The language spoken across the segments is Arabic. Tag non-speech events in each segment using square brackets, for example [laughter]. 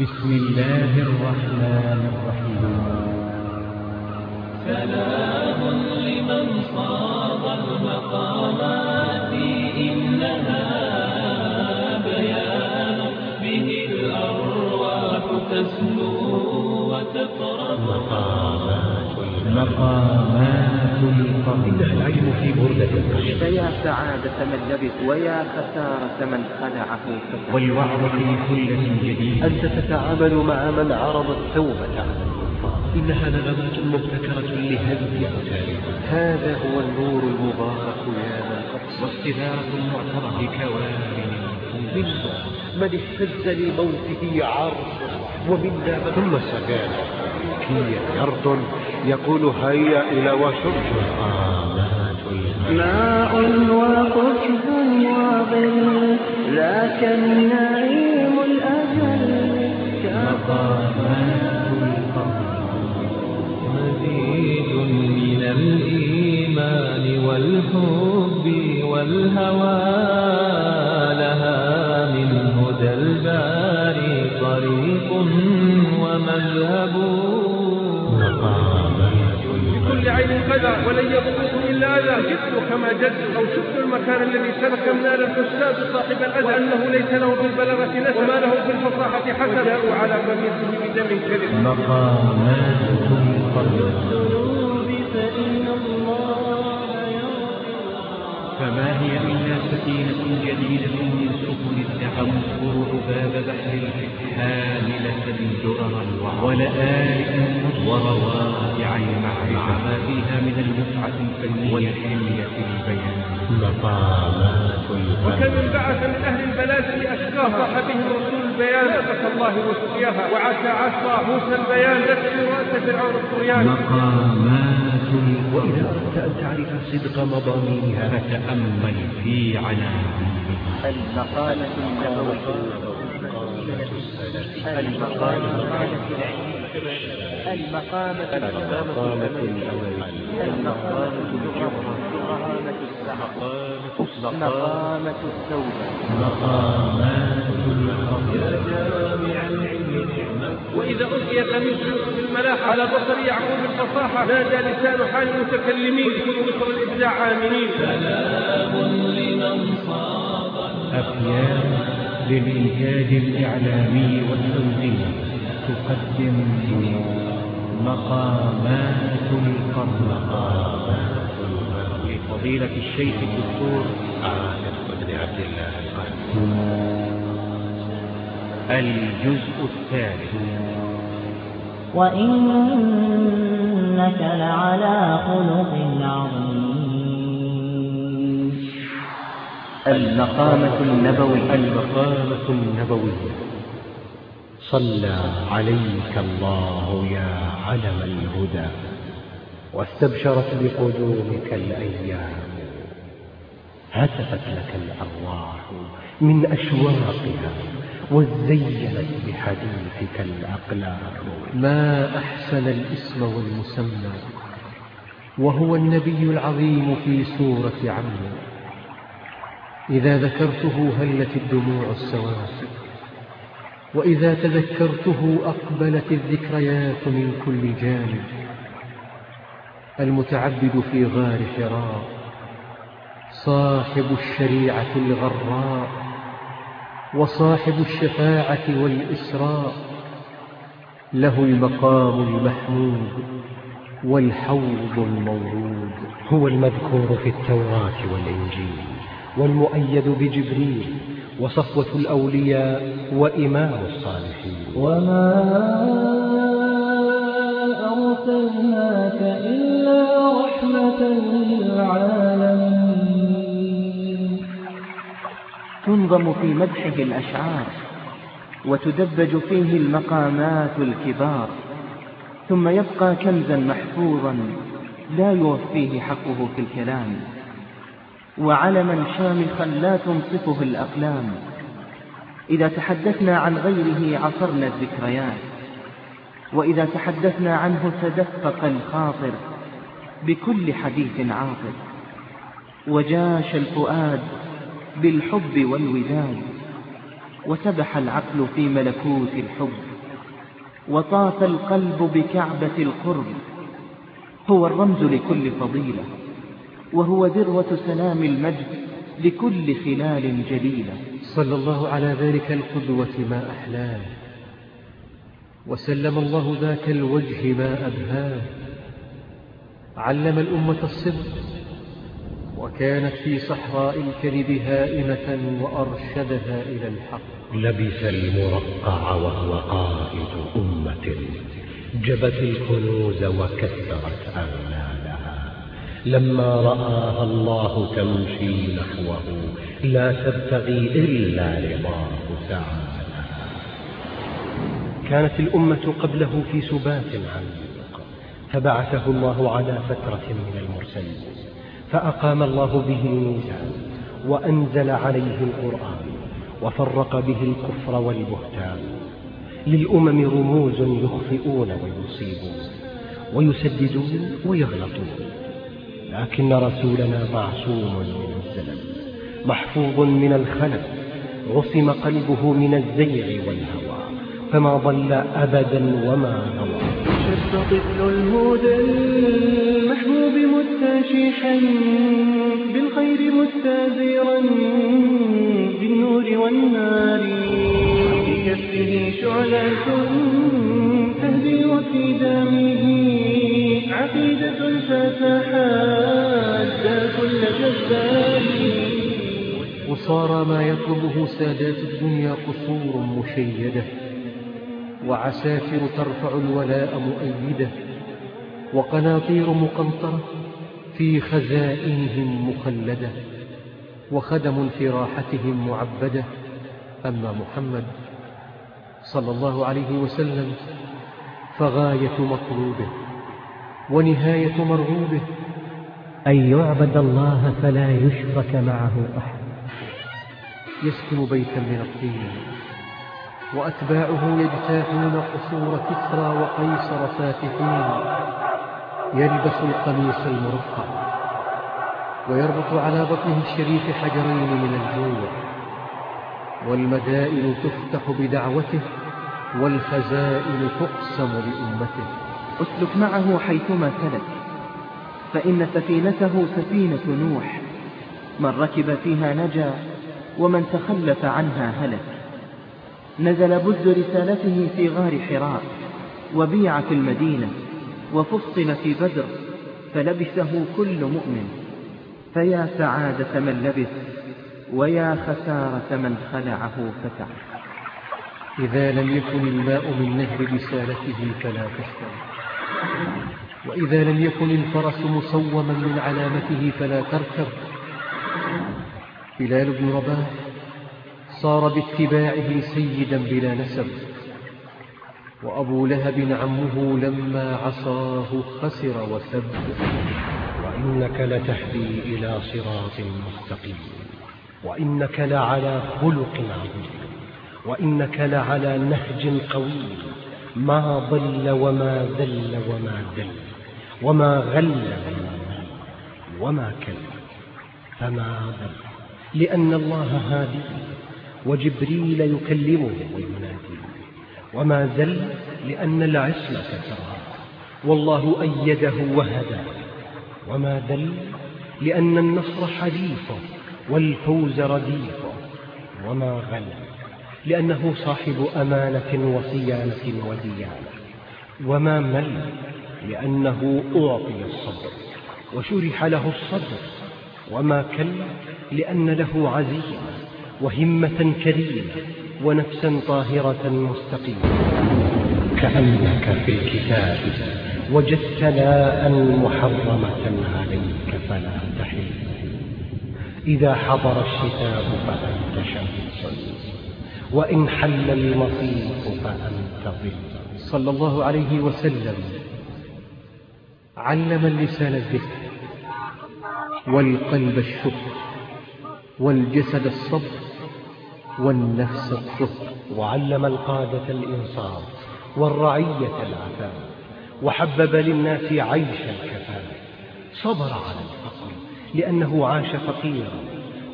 بسم الله الرحمن الرحيم. سلام لمن صاب المقامات إنها بيان. به الأرواح تسلو وتقرب. مقامات القبر العلم في بردة فيا سعادة من لبث ويا خسارة من خلعه والوعظ في خلة جديدة أنت تتعامل مع من عرض التوبة على إنها نغمات مبتكرة لهدم أمثالهم هذا هو النور المبارك يا من قد واستدارة معتبرة لكوارن منا من اهتز لموته عرض ومنا من ثم سكان كي يرد يقول هيا إلى وشرب ماء وقشب وظل ذاك النعيم مقامات القبر. مزيد من الإيمان والحب والهوى لها من هدى الباري طريق ومذهب عين قدر ولن يضره إلا أذى. جد كما جد أو شفت المكان الذي سلك من ال الاستاذ صاحب الأذى. وأنه ليس له بالبلاغه نسب. وما له بالفصاحة حسب. وجاءوا على قميصه بدم كذب. مقامات يغفر فما هي إلا سفينة جديدة من سفن الدعوة تذكر عباب بحر الفقه حاملة درر الوعظ ولآلئ وروائع المعرفة ما فيها من المتعة الفنية والحلية البيان. مقامات وكم انبعث من أهل البلاد اشقاها صاح بهم رسول البيان. نعمه الله وسقياها وعسى عصا. موسى البيان تدعو راس فرعون الطغيان. مقامات وإذا أردت أن تعرف صدق مضامينها فتأمل في عناوينها المقالة النبوية. المقالة المقامة المقامة مقامة التوبة مقامات القبر وإذا ألقي قميص يوسف الملاحه على بصر يعقوب الفصاحة نادى لسان حال المتكلمين ادخلوا مصر الإبداع امنين أفيام للإنتاج الإعلامي والتوزيع تقدم مقامات القرن. لفضيلة الشيخ الدكتور عارف بن عبد الله القاسم الجزء الثالث. وإنك لعلى خلق عظيم. المقامة النبوية. المقامة النبوية. صلى عليك الله يا علم الهدى. واستبشرت بقدومك الأيام. هتفت لك الأرواح من أشواقها. وزينت بحديثك الأقلام. ما أحسن الاسم والمسمى وهو النبي العظيم في سورة عمرو. إذا ذكرته هلت الدموع السواسل وإذا تذكرته أقبلت الذكريات من كل جانب. المتعبد في غار حراء صاحب الشريعة الغراء. وصاحب الشفاعة والإسراء له المقام المحمود والحوض المورود هو المذكور في التوراة والإنجيل والمؤيد بجبريل وصفوة الأولياء وإمام الصالحين. وما أرسلناك إلا رحمة للعالمين. تنظم في مدحه الأشعار وتدبج فيه المقامات الكبار ثم يبقى كنزا محفوظا لا يوفيه حقه في الكلام وعلما شامخا لا تنصفه الأقلام. إذا تحدثنا عن غيره عصرنا الذكريات وإذا تحدثنا عنه تدفق الخاطر بكل حديث عاطر وجاش الفؤاد بالحب والوداد وسبح العقل في ملكوت الحب وطاف القلب بكعبة القرب هو الرمز لكل فضيلة وهو ذروة سلام المجد لكل خلال جليلة. صلى الله على ذلك القدوة ما أحلاه وسلم الله ذاك الوجه ما أبهاه. علم الأمة الصدق وكانت في صحراء الكذب هائمة وأرشدها إلى الحق. لبس المرقع وهو قائد أمة جبت الكنوز وكثرت أغلالها. لما رآها الله تمشي نحوه لا تبتغي إلا رضاه تعالى كانت الأمة قبله في سبات عميق فبعثه الله على فترة من المرسلين. فأقام الله به الميزان وأنزل عليه القرآن وفرق به الكفر والبهتان للأمم رموز يخطئون ويصيبون ويسددون ويغلطون لكن رسولنا معصوم من الزلل محفوظ من الخلل عصم قلبه من الزيغ والهوى فما ضل أبدا وما غوى شب طفل الهدى المحبوب مستشيحا بالخير مستازرا بالنور والنار. في كفه شعلة تهدي وفي دمه عقيدة فتحدى كل جبار وصار ما يطلبه سادات الدنيا قصور مشيدة. وعساكر ترفع الولاء مؤيدة. وقناطير مقنطرة في خزائنهم مخلدة وخدم في راحتهم معبدة. أما محمد صلى الله عليه وسلم فغاية مطلوبه ونهاية مرغوبه أن يعبد الله فلا يشرك معه أحد. يسكن بيتا من الطين وأتباعه يجتاحون قصور كسرى وقيصر فاتحين. يلبس القميص المرقع ويربط على بطنه الشريف حجرين من الجوع والمدائن تفتح بدعوته والخزائن تقسم لأمته أسلك معه حيثما سلك فإن سفينته سفينة نوح. من ركب فيها نجا ومن تخلف عنها هلك. نزل بز رسالته في غار حراء وبيع في المدينة. وفصل في بدر فلبسه كل مؤمن. فيا سعادة من لبس ويا خسارة من خلعه فتح. إذا لم يكن الماء من نهر رسالته فلا تشرب وإذا لم يكن الفرس مصوما من علامته فلا تركب. بلال بن رباح صار باتباعه سيدا بلا نسب. وأبو لهب عمه لما عصاه خسر وسب. وإنك لتهدي إلى صراط مستقيم. وإنك لعلى خلق عظيم. وإنك لعلى نهج قوي. ما ضل وما ذل وما دل. وما غل وما كل. فما ضل. لأن الله هادي. وجبريل يكلمه ويناديه. وما زل لأن العصمة تراه والله أيده وهداه وما دل لأن النصر حديثه والفوز رديفه وما غل لأنه صاحب أمانة وصيانة وديانة وما مل لأنه أعطي الصبر وشرح له الصدر. وما كل لأن له عزيمة وهمة كريمة ونفسا طاهرة مستقيمة. كأنك في الكتاب. وجدت لاء محرمة عليك فلا تحل. إذا حضر الشتاء فأنت شمس. وإن حل المصيف فأنت ظل. صلى الله عليه وسلم علم اللسان الذكر والقلب الشكر والجسد الصبر والنفس الطهر وعلم القادة الإنصاف والرعية العفاف وحبب للناس عيش الكفاف. صبر على الفقر لأنه عاش فقيرا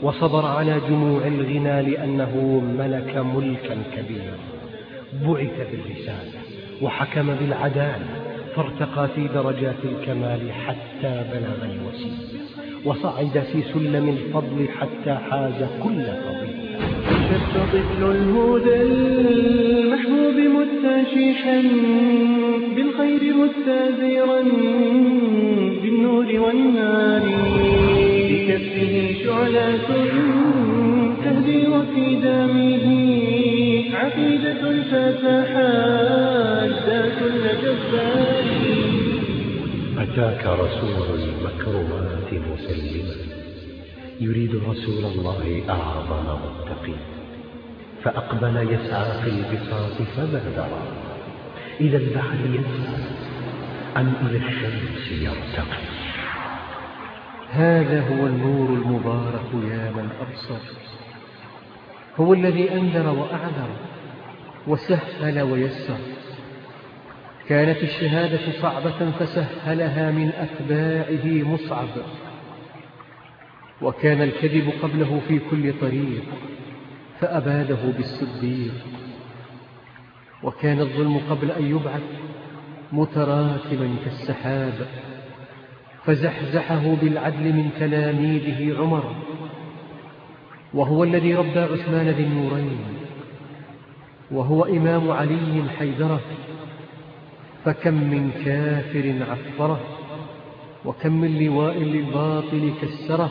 وصبر على جموع الغنى لأنه ملك ملكا كبيرا. بعث بالرسالة وحكم بالعدالة فارتقى في درجات الكمال حتى بلغ الوسيل وصعد في سلم الفضل حتى حاز كل فضيلة شب طفل الهدى المحبوب مستشيحا بالخير مستازرا بالنور والنار. بكفه شعلة تهدي وفي دمه عقيدة فتحدى كل جبار أتاك رسول المكرمات مسلما يريد رسول الله أعظم متقي فأقبل يسعى في البساط فما درى. إلى البحر يسعى أم إلى الشمس يرتقي هذا هو النور المبارك يا من أبصر. هو الذي أنذر وأعذر وسهل ويسر. كانت الشهادة صعبة فسهلها من أتباعه مصعب. وكان الكذب قبله في كل طريق. فأباده بالصديق. وكان الظلم قبل أن يبعث متراكما كالسحاب فزحزحه بالعدل من تلاميذه عمر وهو الذي ربى عثمان ذي النورين وهو إمام علي حيدرة فكم من كافر عفره وكم من لواء للباطل كسره.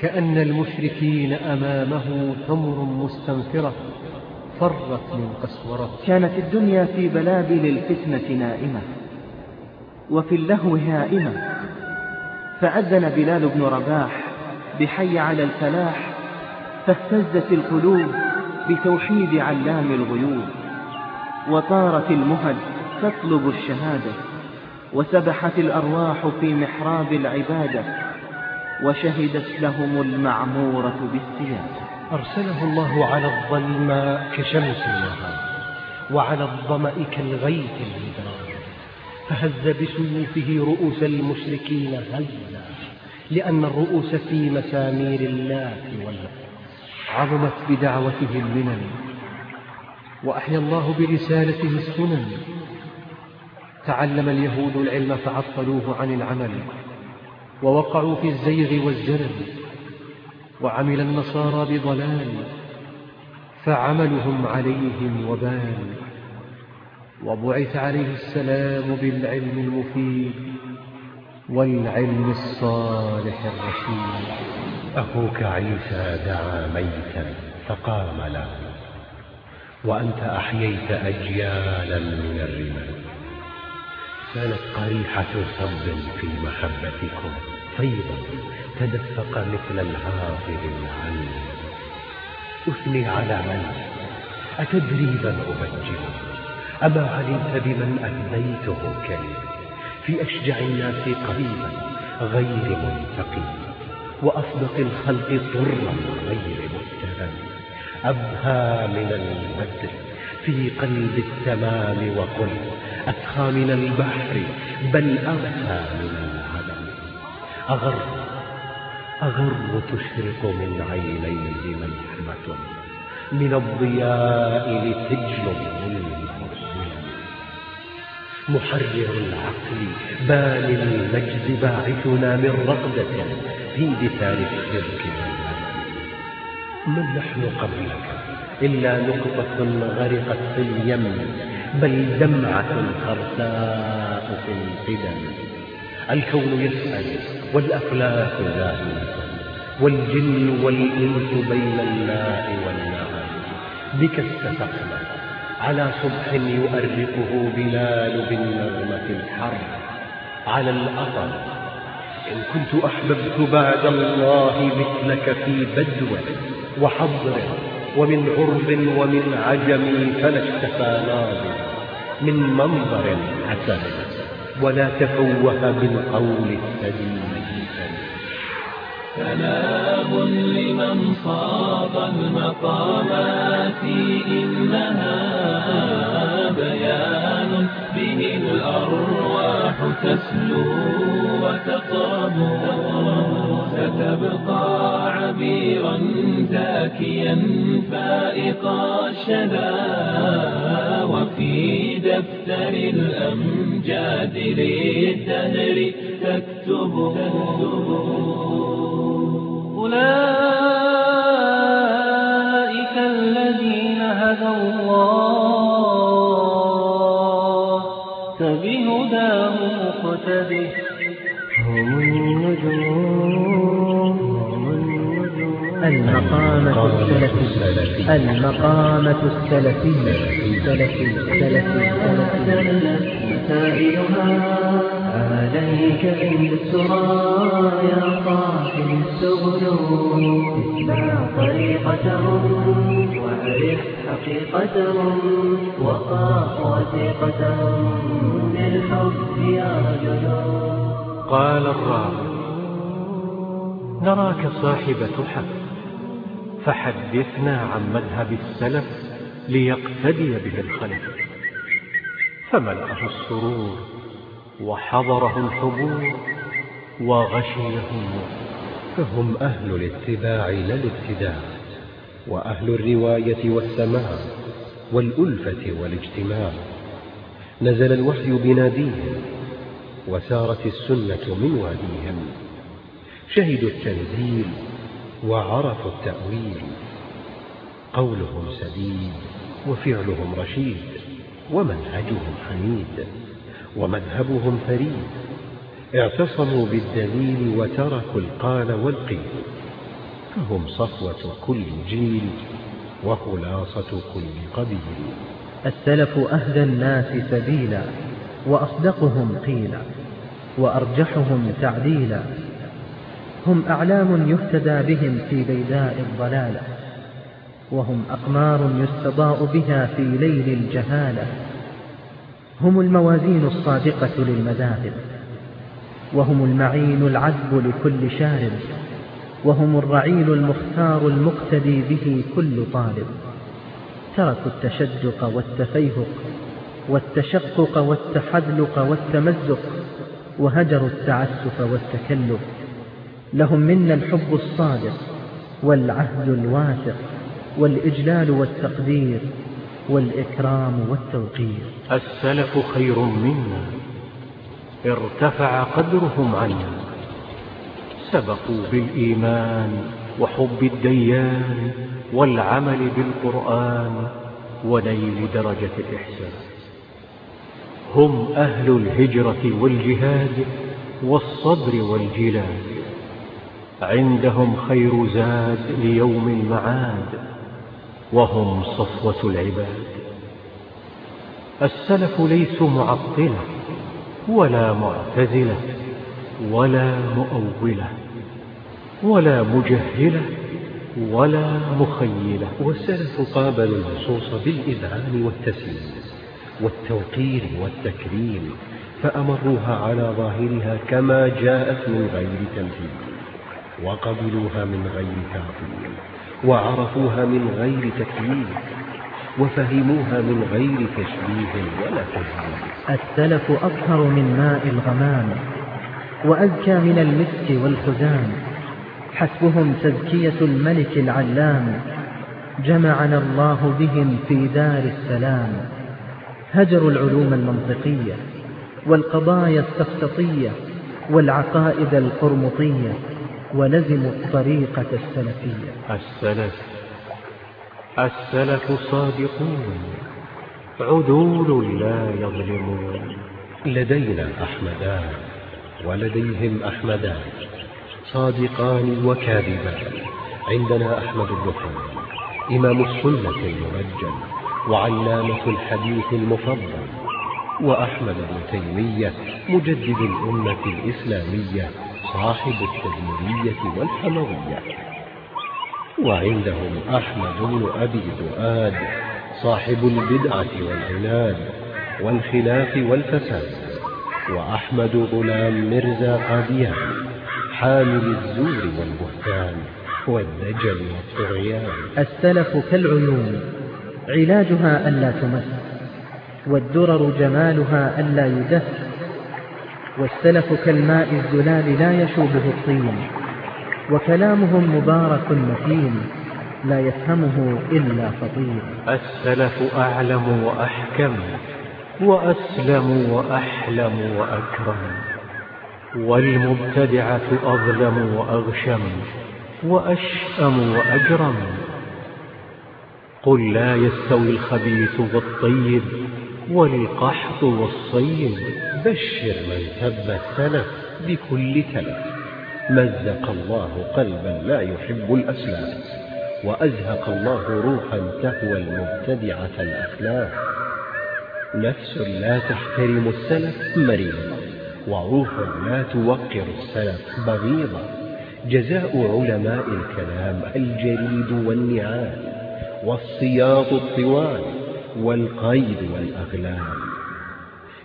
كأن المشركين أمامه حمر مستنفرة فرت من قسورة. كانت الدنيا في بلابل الفتنة نائمة وفي اللهو هائمة. فأذن بلال بن رباح بحي على الفلاح فاهتزت القلوب بتوحيد علام الغيوب. وطارت المهج تطلب الشهادة وسبحت الأرواح في محراب العبادة. وشهدت لهم المعمورة بالسيادة أرسله الله على الظلماء كشمس النهار وعلى الظمأ كالغيث الهدران فهز بسيوفه رؤوس المشركين هزا لأن الرؤوس في مسامير اللات واللات عظمت بدعوته المنن وأحيا الله برسالته السنن. تعلم اليهود العلم فعطلوه عن العمل. ووقعوا في الزيغ والزلل وعمل النصارى بضلال فعملهم عليهم وبال وبعث عليه السلام بالعلم المفيد والعلم الصالح الرشيد. أخوك عيسى دعا ميتا فقام له. وأنت أحييت أجيالا من الرمال كانت قريحة صب في محبتكم. فيضا تدفق مثل الهافر العلم أثني على من؟ أتدري من أبجله أما علمت بمن أثنيته كلمة؟ في أشجع الناس قريبا غير منتقم. وأصدق الخلق طرا غير متهم أبهى من البدر في قلب التمام وقل. أسخى من البحر بل أغفى من العدم أغر أغر تشرق من عينيه ملحمة من الضياء لتجل المرسل محرر العقل بال المجد باعثنا من رقدة في دثار الشرك من نحن قبلك؟ إلا نقطة غرقت في اليم بل دمعة خرساء في القدم. الكون يسأل والأفلاك زائلة والجن والإنس بين اللاء والنعم بك استفقنا على صبح يؤرقه بلال بالنغمة الحر. على الأطر إن كنت أحببت بعد الله مثلك في بدو وحضر ومن عرب ومن عجم فلا اشتفى ناظر. من منظر حسن. ولا تفوه بالقول السديد سلام لمن صاب المقامات إنها بيان به الأرواح تسلو وتطرب تبقى عبيرا زاكيا فائق الشذا وفي دفتر الأمجاد للدهر تكتب أولئك الذين هدى الله. فبهداه مقتده. هم النجوم. المقامة السلفية. المقامة السلفية. سلفي سلفي سلفي مسائلها عليك بالسرى يا صاحب السبل. اتبع طريقتهم واعرف حقيقتهم وقاف وثيقتهم بالحب يا جنود قال الراوي نراك صاحبة حق. فحدثنا عن مذهب السلف ليقتدي به الخلف فملأه السرور وحضره الحبور وغشيه فهم أهل الاتباع لا الابتداع وأهل الرواية والسماع والألفة والاجتماع. نزل الوحي بناديهم وسارت السنة من واديهم. شهدوا التنزيل وعرفوا التأويل. قولهم سديد وفعلهم رشيد ومنهجهم حميد ومذهبهم فريد. اعتصموا بالدليل وتركوا القال والقيل فهم صفوة كل جيل وخلاصة كل قبيل. السلف أهدى الناس سبيلا وأصدقهم قيلا وأرجحهم تعديلا. هم أعلام يهتدى بهم في بيداء الضلالة وهم أقمار يستضاء بها في ليل الجهالة هم الموازين الصادقة للمذاهب وهم المعين العذب لكل شارب وهم الرعيل المختار المقتدي به كل طالب تركوا التشدق والتفيهق والتشقق والتحذلق والتمزق وهجروا التعسف والتكلف. لهم منا الحب الصادق والعهد الواثق والإجلال والتقدير والإكرام والتوقير. السلف خير منا ارتفع قدرهم عنا. سبقوا بالإيمان وحب الديان والعمل بالقرآن ونيل درجة الإحسان. هم أهل الهجرة والجهاد والصبر والجلاد عندهم خير زاد ليوم المعاد وهم صفوة العباد. السلف ليسوا معطلة ولا معتزلة ولا مؤولة ولا مجهلة ولا مخيلة. والسلف قابلوا النصوص بالإذعان والتسليم والتوقير والتكريم فأمروها على ظاهرها كما جاءت من غير تمثيل وقبلوها من غير تعطيل وعرفوها من غير تكييف وفهموها من غير تشبيه ولا تزيين السلف أطهر من ماء الغمام وأزكى من المسك والخزام حسبهم تزكية الملك العلام جمعنا الله بهم في دار السلام. هجروا العلوم المنطقية والقضايا السفسطية والعقائد القرمطية. ولزموا الطريقة السلفية. السلف. السلف صادقون. عدول لا يظلمون. لدينا أحمدان ولديهم أحمدان صادقان وكاذبان. عندنا أحمد الرحيم إمام السنة المرجل وعلامة الحديث المفضل وأحمد بن تيمية مجدد الأمة الإسلامية صاحب التدمرية والحموية. وعندهم أحمد بن أبي دؤاد صاحب البدعة والعناد والخلاف والفساد. وأحمد غلام مرزا قاديان حامل الزور والبهتان والدجل والطغيان. السلف كالعيون علاجها ألا تمس والدرر جمالها ألا يدس. والسلف كالماء الزلال لا يشوبه الطين. وكلامهم مبارك متين لا يفهمه إلا فطير السلف أعلم وأحكم وأسلم وأحلم وأكرم. والمبتدعة أظلم وأغشم وأشأم وأجرم. قل لا يستوي الخبيث والطيب والقحط والصيب بشر من تب السلف بكل تلف. مزق الله قلبا لا يحب الأسلاف وأزهق الله روحا تهوى المبتدعة الأخلاق نفس لا تحترم السلف مريضة وروح لا توقر السلف بغيضة جزاء علماء الكلام الجريد والنعال والسياط الطوال والقيد والأغلال.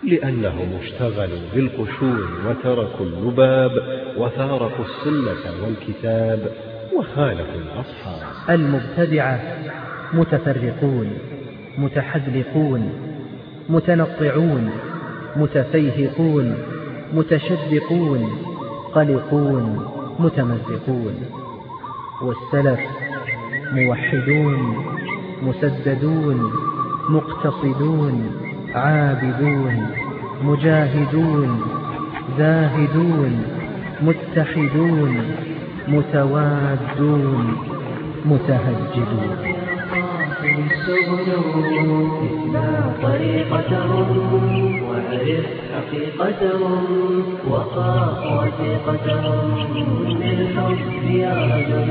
لأنهم اشتغلوا بالقشور وتركوا اللباب وفارقوا السنة والكتاب وخالفوا الأصحاب. المبتدعة متفرقون متحذلقون متنطعون متفيهقون متشدقون قلقون متمزقون. والسلف موحدون مسددون مقتصدون. عابدون مجاهدون زاهدون متحدون متوادون متهجدون. طريقتهم وعرف حقيقتهم وخاف وثيقتهم بالحب يا رجل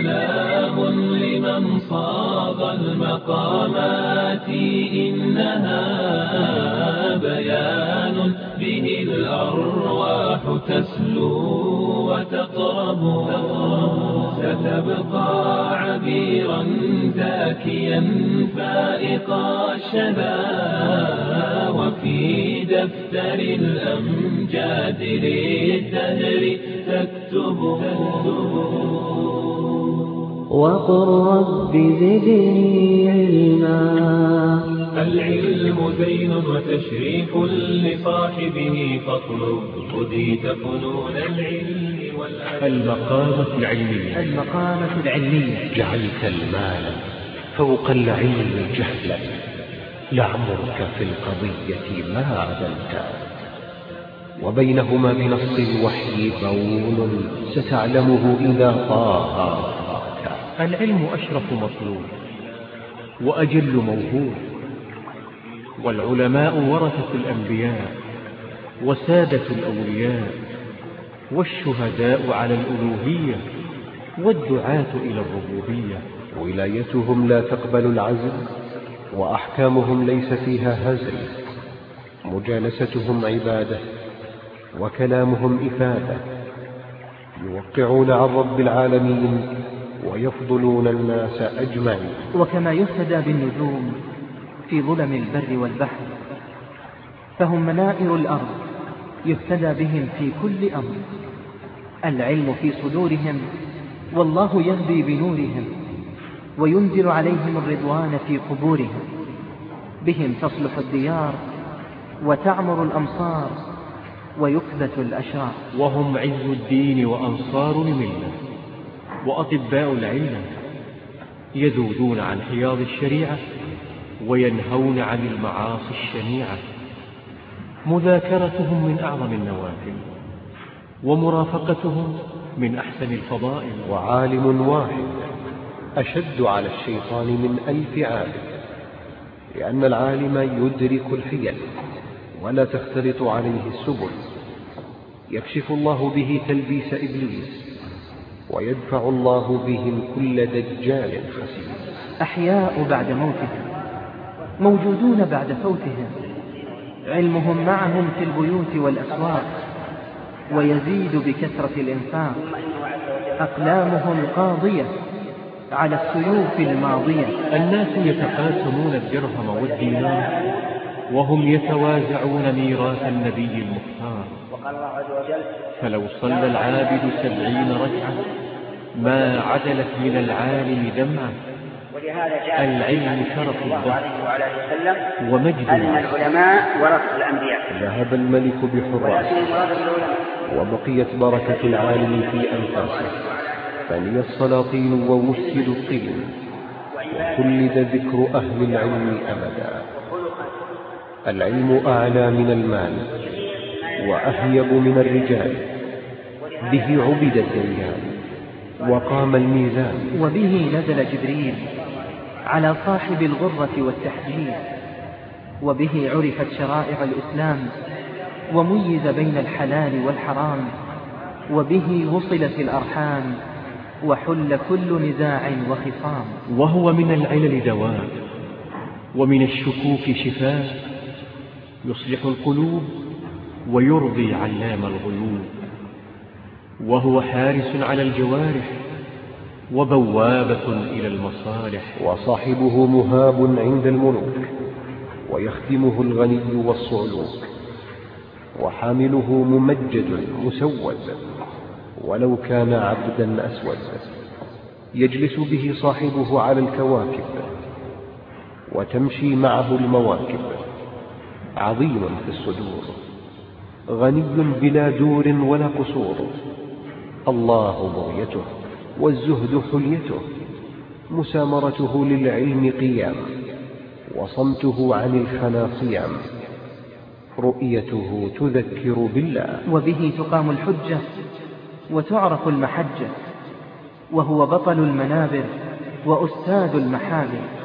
سلام لمن صاغ المقامات إنها بيان به الأرواح تسلو وتقرب. ستبقى عبيرا زاكيا فائق الشذا وفي دفتر الأمجاد للدهر تكتب. وقل رب زدني علما. العلم زين وتشريف لصاحبه فاطلب. هديت فنون العلم والأدب. المقامة العلمية. المقامة العلمية. جعلت المال فوق العلم جهلا. لعمرك في القضية ما عدلت وبينهما بنص الوحي بون ستعلمه إذا طه. العلم أشرف مطلوب وأجل موهوب والعلماء ورثة الأنبياء وسادة الأولياء والشهداء على الألوهية والدعاة إلى الربوبية. ولايتهم لا تقبل العزل وأحكامهم ليس فيها هزل. مجالستهم عبادة وكلامهم إفادة. يوقعون عن رب العالمين ويفضلون الناس أجمعين. وكما يهتدى بالنجوم في ظلم البر والبحر فهم منائر الأرض يهتدى بهم في كل أمر. العلم في صدورهم والله يهدي بنورهم وينزل عليهم الرضوان في قبورهم. بهم تصلح الديار وتعمر الأمصار ويكبت الأشرار. وهم عز الدين وأنصار الملة. وأطباء العلة يذودون عن حياض الشريعة وينهون عن المعاصي الشنيعة. مذاكرتهم من أعظم النوافل ومرافقتهم من أحسن الفضائل. وعالم واحد أشد على الشيطان من ألف عالم لأن العالم يدرك الحيل ولا تختلط عليه السبل. يكشف الله به تلبيس إبليس ويدفع الله بهم كل دجال خسيس أحياء بعد موتهم موجودون بعد فوتهم علمهم معهم في البيوت والأسواق ويزيد بكثرة الإنفاق. أقلامهم قاضية على السيوف الماضية. الناس يتقاسمون الدرهم والدينار وهم يتوازعون ميراث النبي المختار. فلو صلى العابد سبعين ركعة ما عدلت من العالم دمعة ولهذا جاء العلم شرف وسلم ومجد العصر. العلماء ورثة الأنبياء. ذهب الملك ولكن بحراس المراد بالعلماء. وبقيت بركة العالم في أنفاسه. فني السلاطين ووسد الطين. وخلد ذكر أهل العلم أبدا. العلم أعلى من المال. وأهيب من الرجال. به عبد الديان وقام الميزان. وبه نزل جبريل على صاحب الغرة والتحجيل وبه عرفت شرائع الإسلام وميز بين الحلال والحرام. وبه وصلت الأرحام وحل كل نزاع وخصام. وهو من العلل دواء ومن الشكوك شفاء. يصلح القلوب ويرضي علام الغيوب. وهو حارس على الجوارح وبوابة إلى المصالح. وصاحبه مهاب عند الملوك ويخدمه الغني والصعلوك وحامله ممجد مسود ولو كان عبدا أسود. يجلس به صاحبه على الكواكب وتمشي معه المواكب. عظيم في الصدور غني بلا دور ولا قصور. الله بغيته والزهد حليته مسامرته للعلم قيام وصمته عن الخنا صيام رؤيته تذكر بالله. وبه تقام الحجة وتعرف المحجة وهو بطل المنابر وأستاذ المحابر.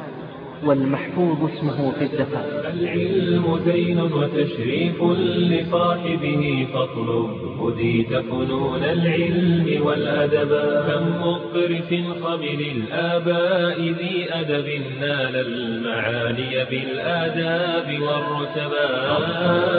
والمحفوظ اسمه في الدفاتر العلم زين وتشريف لصاحبه فاطلب هديت فنون العلم والأدب. كم مقرف قبل الآباء ذي أدب. نال المعالي بالآداب والرتبا.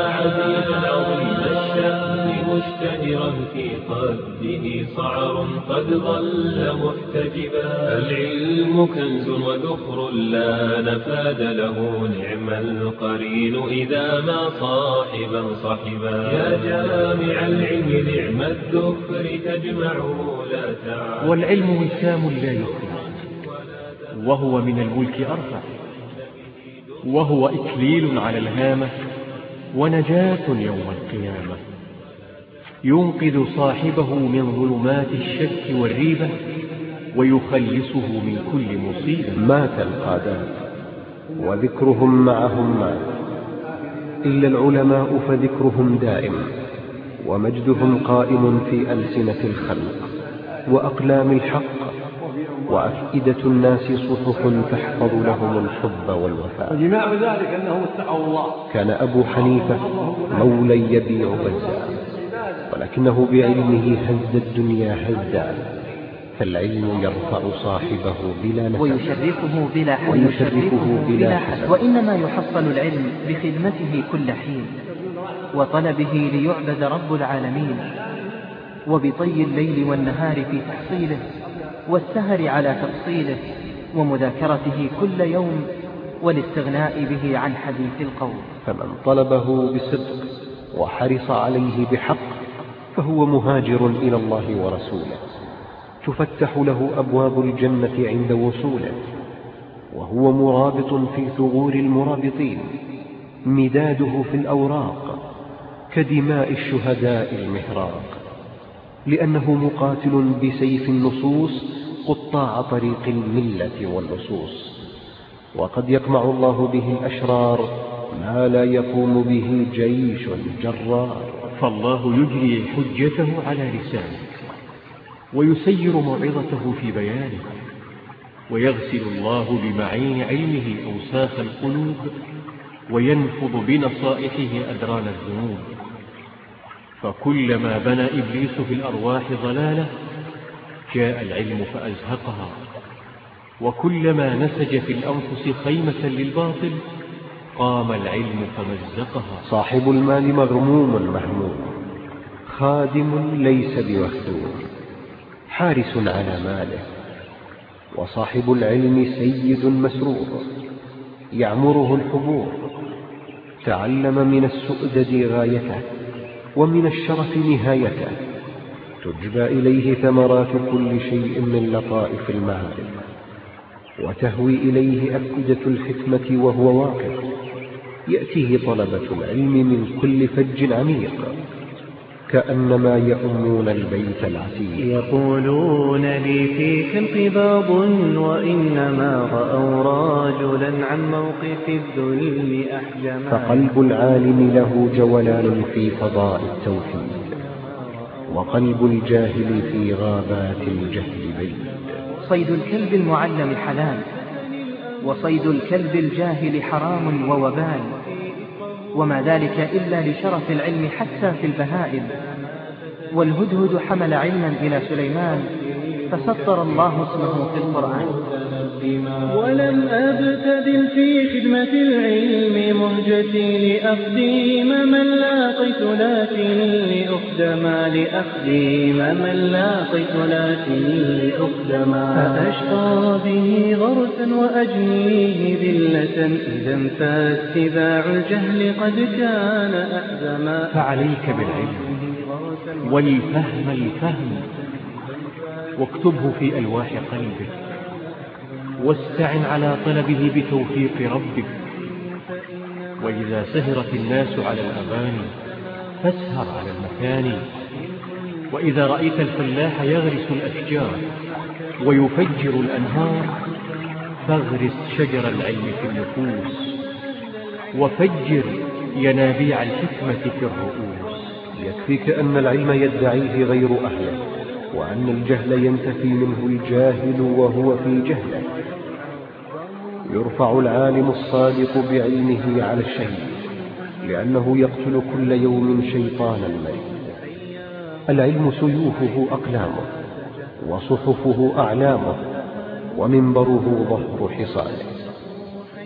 عزيزا عظيم الشأن مشتهرا في قده صعر قد ظل محتجبا. العلم كنز وذخر لا نفاد له نعم القرين إذا ما صاحبا صحبا. يا جامع العلم نعم الذكر تجمعه لا تعب والعلم وسام لا يخلع وهو من الملك أرفع. وهو إكليل على الهامة ونجاة يوم القيامة. ينقذ صاحبه من ظلمات الشك والريبة ويخلصه من كل مصيبة. مات القادات وذكرهم معهم مات إلا العلماء فذكرهم دائم ومجدهم قائم في ألسنة الخلق وأقلام الحق وأفئدة الناس صحف تحفظ لهم الحب والوفاء. وجماع ذلك أنهم اتقوا الله. كان أبو حنيفة مولا يبيع بزا ولكنه بعلمه هز الدنيا هزا فالعلم يرفع صاحبه بلا نفس ويشرفه بلا حد ويشرفه بلا حسد وإنما يحصل العلم بخدمته كل حين وطلبه ليعبد رب العالمين وبطي الليل والنهار في تحصيله والسهر على تفصيله ومذاكرته كل يوم والاستغناء به عن حديث القوم فمن طلبه بصدق وحرص عليه بحق فهو مهاجر إلى الله ورسوله. تفتح له أبواب الجنة عند وصوله. وهو مرابط في ثغور المرابطين. مداده في الأوراق. كدماء الشهداء المهراق. لأنه مقاتل بسيف النصوص قطاع طريق الملة واللصوص وقد يقمع الله به الأشرار ما لا يقوم به جيش جرار فالله يجري حجته على لسانه ويسير موعظته في بيانه ويغسل الله بمعين علمه أوساخ القلوب وينفض بنصائحه أدران الذنوب فكلما بنى إبليس في الأرواح ضلالة جاء العلم فأزهقها وكلما نسج في الأنفس خيمة للباطل قام العلم فمزقها. صاحب المال مغموم مهموم خادم ليس بمخدوم. حارس على ماله. وصاحب العلم سيد مسرور. يعمره الحبور. تعلم من السؤدد غايته ومن الشرف نهايته. تجبى إليه ثمرات كل شيء من لطائف المعارف وتهوي إليه أفئدة الحكمة وهو واقف. يأتيه طلبة العلم من كل فج عميق كأنما يؤمون البيت العتيق. يقولون لي فيك انقباض وإنما رأوا رجلا عن موقف الذل أحجما. فقلب العالم له جولان في فضاء التوحيد وقلب الجاهل في غابات الجهل بيد. صيد الكلب المعلم حلال وصيد الكلب الجاهل حرام ووبال. وما ذلك إلا لشرف العلم حتى في البهائم. والهدهد حمل علما إلى سليمان فسطر الله اسمه في القرآن. ولم أبتدل في خدمة العلم مهجتي لأخديم من لاقيت لكن لأخدم لأخديم من لاقيت لكن لأخدم فأشقى به غرسا وأجنيه ذلة إذا فاتباع الجهل قد كان أحزما فعليك بالعلم. والفهم الفهم. واكتبه في ألواح قلبك. واستعن على طلبه بتوفيق ربك. وإذا سهرت الناس على الأغاني فاسهر على المكان. وإذا رأيت الفلاح يغرس الأشجار ويفجر الأنهار فاغرس شجر العلم في النفوس. وفجر ينابيع الحكمة في الرؤوس. يكفيك أن العلم يدعيه غير أهله. وأن الجهل ينتفي منه الجاهل وهو في جهله. يرفع العالم الصادق بعلمه على الشهيد لأنه يقتل كل يوم شيطانا مريد العلم سيوفه أقلامه وصحفه أعلامه ومنبره ظهر حصانه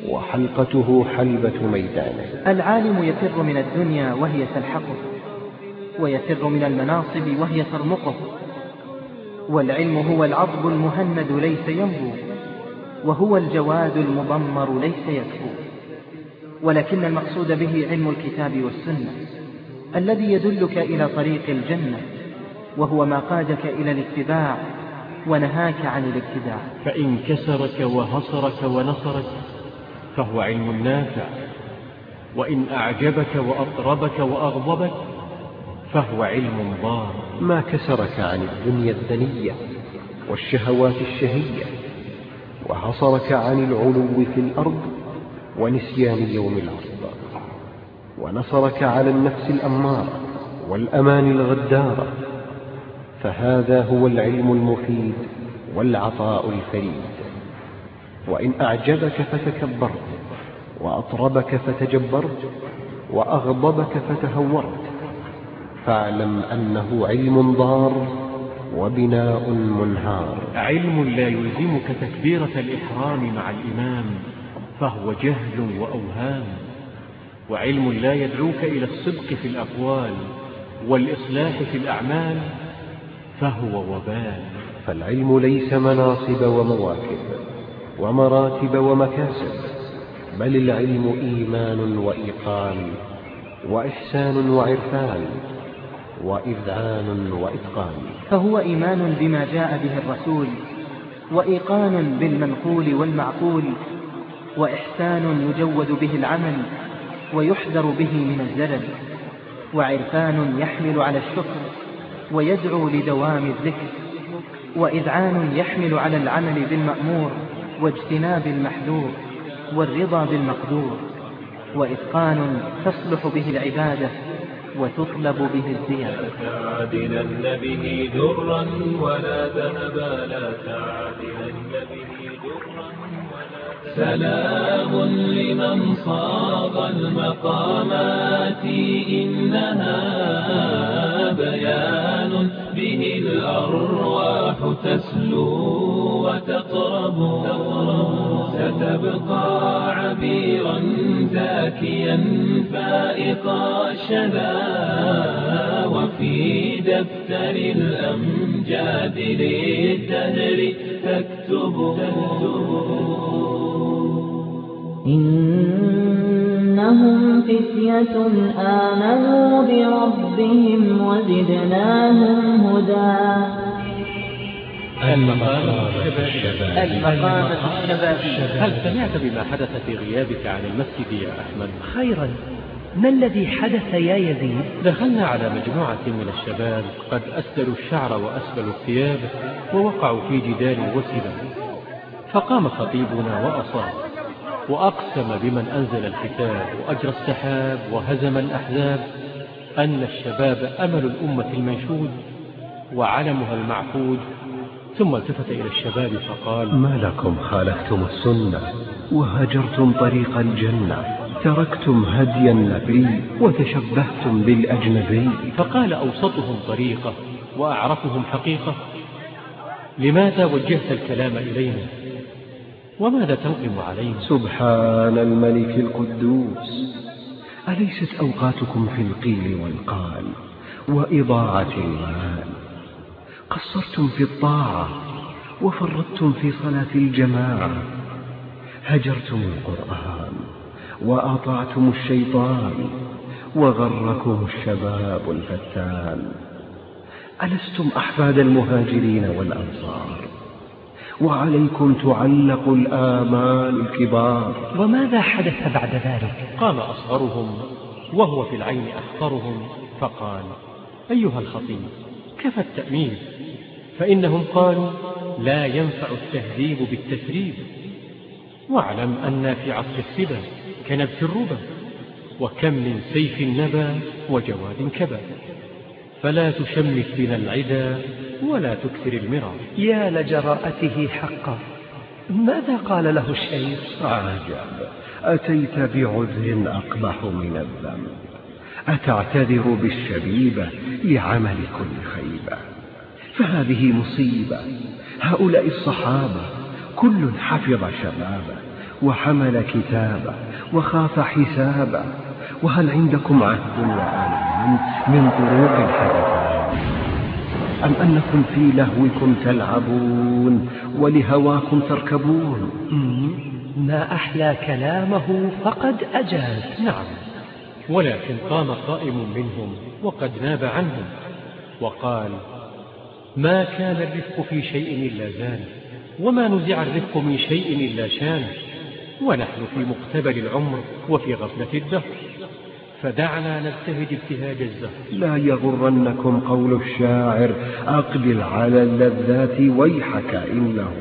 وحلقته حلبة ميدانه. العالم يفر من الدنيا وهي تلحقه ويفر من المناصب وهي ترمقه. والعلم هو العضب المهند ليس ينبو وهو الجواد المضمر ليس يكفو. ولكن المقصود به علم الكتاب والسنة الذي يدلك إلى طريق الجنة وهو ما قادك إلى الاتباع ونهاك عن الابتداع فإن كسرك وهصرك ونصرك فهو علم نافع وإن أعجبك وأطربك وأغضبك فهو علم ضار. ما كسرك عن الدنيا الدنية والشهوات الشهية وحصرك عن العلو في الأرض ونسيان يوم العرض ونصرك على النفس الأمارة والأمان الغدارة فهذا هو العلم المفيد والعطاء الفريد وإن أعجبك فتكبرت وأطربك فتجبرت وأغضبك فتهورت فاعلم أنه علم ضار وبناء منهار. علم لا يلزمك تكبيرة الإحرام مع الإمام فهو جهل وأوهام. وعلم لا يدعوك إلى الصدق في الأقوال والإصلاح في الأعمال فهو وبال. فالعلم ليس مناصب ومواكب ومراتب ومكاسب بل العلم إيمان وإيقان وإحسان وعرفان. وإذعان وإتقان. فهو إيمان بما جاء به الرسول وإيقان بالمنقول والمعقول وإحسان يجود به العمل ويحذر به من الزلل وعرفان يحمل على الشكر ويدعو لدوام الذكر وإذعان يحمل على العمل بالمأمور واجتناب المحذور والرضا بالمقدور وإتقان تصلح به العبادة وتطلب به الزيادة. تعدلن به درا ولا ذهبا لا تعدلن به درا سلام لمن صاغ المقامات إنها بيان به الأرواح تسلو وتقرب. ستبقى عبيرا زاكيا فائق الشذا وفي دفتر الأمجاد للدهر تكتب. إن إنهم فتية آمنوا بربهم وزدناهم هدى. المقامة الشباب المقامة الشبابية هل سمعت بما حدث في غيابك عن المسجد يا أحمد؟ خيرا. ما الذي حدث يا يزيد؟ دخلنا على مجموعة من الشباب قد أسدلوا الشعر وأسبلوا الثياب ووقعوا في جدال وسبا فقام خطيبنا وأصاب وأقسم بمن أنزل الكتاب وأجرى السحاب وهزم الأحزاب أن الشباب أمل الأمة المنشود وعلمها المعقود ثم التفت إلى الشباب فقال ما لكم خالفتم السنة وهجرتم طريق الجنة تركتم هدي النبي وتشبهتم بالأجنبي. فقال أوسطهم طريقة وأعرفهم حقيقة. لماذا وجهت الكلام إلينا؟ وماذا تنقم علينا؟ سبحان الملك القدوس أليست أوقاتكم في القيل والقال وإضاعة المال؟ قصرتم في الطاعة وفرطتم في صلاة الجماعة. هجرتم القرآن وأطعتم الشيطان وغركم الشباب الفتان. ألستم أحفاد المهاجرين والأنصار؟ وعليكم تعلق الآمال الكبار. وماذا حدث بعد ذلك؟ قام أصغرهم وهو في العين أخطرهم فقال أيها الخطيب كفى التأمين؟ فإنهم قالوا لا ينفع التهذيب بالتثريب. واعلم أن في عصر السبا كنبت الربا وكم من سيف نبى وجواد كبا. فلا تشمت بنا العدا ولا تكثر المرى يا لجراءته حقا. ماذا قال له الشيخ؟ عجب. أتيت بعذر أقبح من الذنب. أتعتذر بالشبيبة لعمل كل خيبة. فهذه مصيبة. هؤلاء الصحابة كل حفظ شبابه وحمل كتابه وخاف حسابه. وهل عندكم عهد وأمان من طرق الحدثان أم أنكم في لهوكم تلعبون ولهواكم تركبون؟ ما أحلى كلامه فقد أجاز. نعم. ولكن قام قائم منهم وقد ناب عنهم وقال ما كان الرفق في شيء إلا زانه وما نزع الرفق من شيء إلا شانه ونحن في مقتبل العمر وفي غفلة الدهر. فدعنا نجتهد ابتهاج الزهر. لا يغرنكم قول الشاعر أقبل على اللذات ويحك إنه.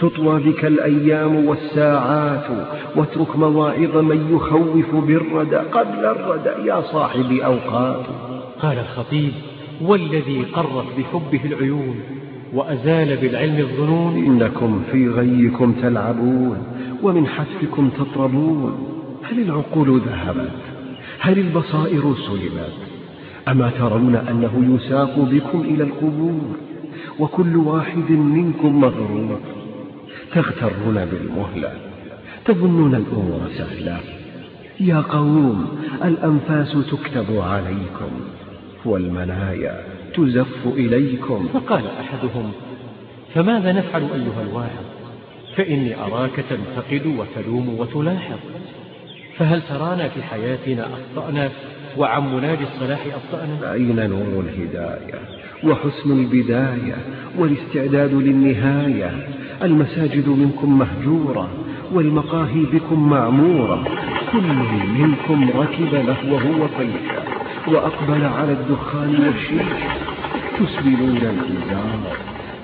تطوى بك الأيام والساعات واترك مواعظ من يخوف بالردى قبل الردى يا صاحب أوقات. قال الخطيب والذي قرت بحبه العيون وأزال بالعلم الظنون. إنكم في غيكم تلعبون ومن حتفكم تطربون. هل العقول ذهبت؟ هل البصائر سلبت؟ أما ترون أنه يساق بكم إلى القبور وكل واحد منكم مغرور؟ تغترون بالمهلة تظنون الأمور سهلة. يا قوم الأنفاس تكتب عليكم. والمنايا تزف إليكم. فقال أحدهم فماذا نفعل أيها الواحد؟ فإني أراك تنتقد وتلوم وتلاحظ. فهل ترانا في حياتنا أخطأنا وعن مناج الصلاح أخطأنا؟ أين نور الهداية وحسن البداية والاستعداد للنهاية؟ المساجد منكم مهجورة والمقاهي بكم معمورة كل منكم ركب لهوه وطيحا وأقبل على الدخان والشيش. تسبلون الإزار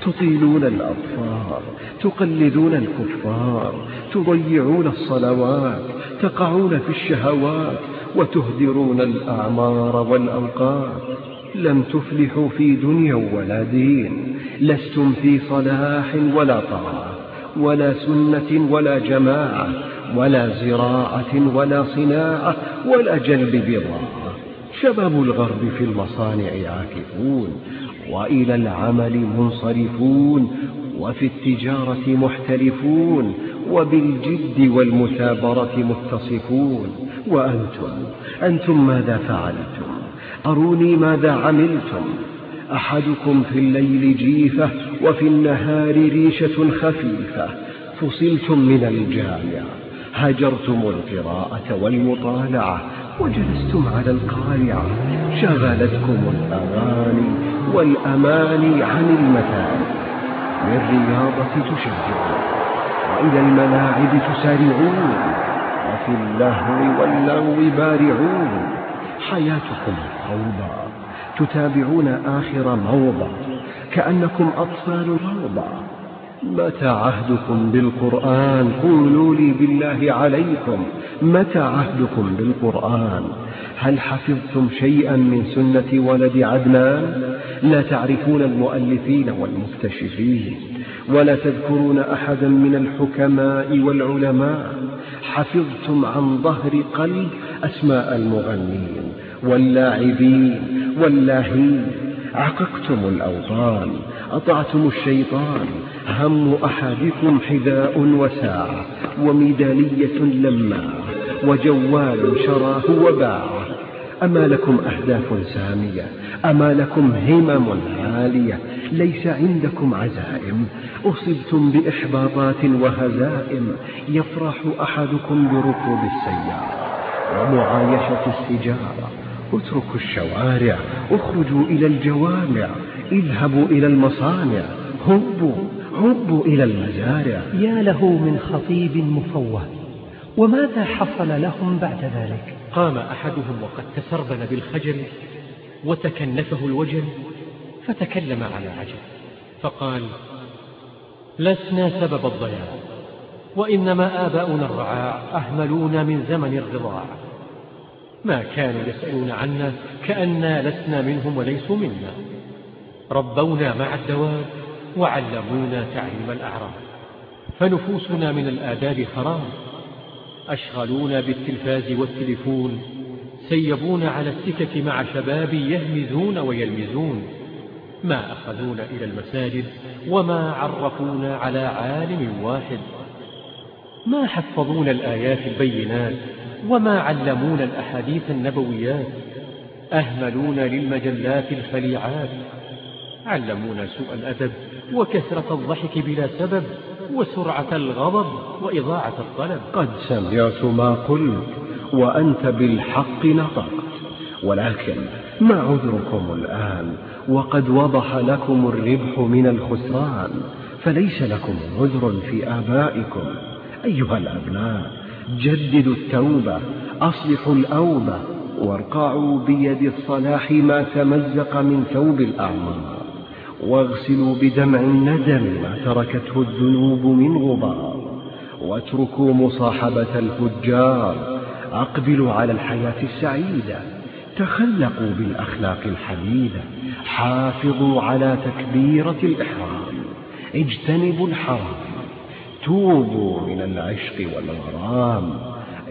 تطيلون الأظفار تقلدون الكفار تضيعون الصلوات تقعون في الشهوات وتهدرون الأعمار والأوقات. لم تفلحوا في دنيا ولا دين لستم في صلاح ولا طاعة ولا سنة ولا جماعة ولا زراعة ولا صناعة ولا جلب بضاعة. شباب الغرب في المصانع عاكفون وإلى العمل منصرفون وفي التجارة محترفون وبالجد والمثابرة متصفون. وأنتم أنتم ماذا فعلتم؟ أروني ماذا عملتم؟ أحدكم في الليل جيفة وفي النهار ريشة خفيفة. فصلتم من الجامع. هجرتم القراءة والمطالعة. وجلستم على القارعة شغلتكم الأغاني والأماني عن المتاع. للرياضة تشجعون وإلى الملاعب تسارعون وفي اللهو واللغو بارعون. حياتكم فوضى تتابعون آخر موضع كأنكم أطفال روضة. متى عهدكم بالقرآن؟ قولوا لي بالله عليكم متى عهدكم بالقرآن؟ هل حفظتم شيئا من سنة ولد عدنان؟ لا تعرفون المؤلفين والمكتشفين ولا تذكرون أحدا من الحكماء والعلماء. حفظتم عن ظهر قلب أسماء المغنين واللاعبين واللاهين. عققتم الأوطان أطعتم الشيطان هم أحدكم حذاء وساعة وميدالية لماعة وجوال شراه وباعه أما لكم أهداف سامية أما لكم همم عالية ليس عندكم عزائم. أصبتم بإحباطات وهزائم يفرح أحدكم بركوب السيارة. ومعايشة السجارة اتركوا الشوارع اخرجوا إلى الجوامع اذهبوا إلى المصانع هبوا هبوا إلى المزارع يا له من خطيب مفوه. وماذا حصل لهم بعد ذلك؟ قام أحدهم وقد تسربن بالخجل وتكنفه الوجل فتكلم على عجل فقال لسنا سبب الضياع وإنما آباؤنا الرعاع أهملونا من زمن الرضاع. ما كانوا يسألون عنا كأننا لسنا منهم وليسوا منا. ربونا مع الدواب وعلمونا تعليم الأعراب فنفوسنا من الآداب خراب أشغلونا بالتلفاز والتلفون سيبونا على السكك مع شباب يهمزون ويلمزون. ما أخذونا إلى المساجد وما عرفونا على عالم واحد. ما حفظونا الآيات البينات وما علمونا الأحاديث النبويات. أهملونا للمجلات الخليعات. علمونا سوء الأدب وكثرة الضحك بلا سبب وسرعة الغضب وإضاعة الطلب. قد سمعت ما قلت وأنت بالحق نطقت ولكن ما عذركم الآن؟ وقد وضح لكم الربح من الخسران فليس لكم عذر في آبائكم. أيها الأبناء جددوا التوبة أصلحوا الأوبة وارقعوا بيد الصلاح ما تمزق من ثوب الأعمار. واغسلوا بدمع الندم ما تركته الذنوب من غبار. واتركوا مصاحبة الفجار. أقبلوا على الحياة السعيدة. تخلقوا بالأخلاق الحميدة. حافظوا على تكبيرة الإحرام. اجتنبوا الحرام. توبوا من العشق والغرام.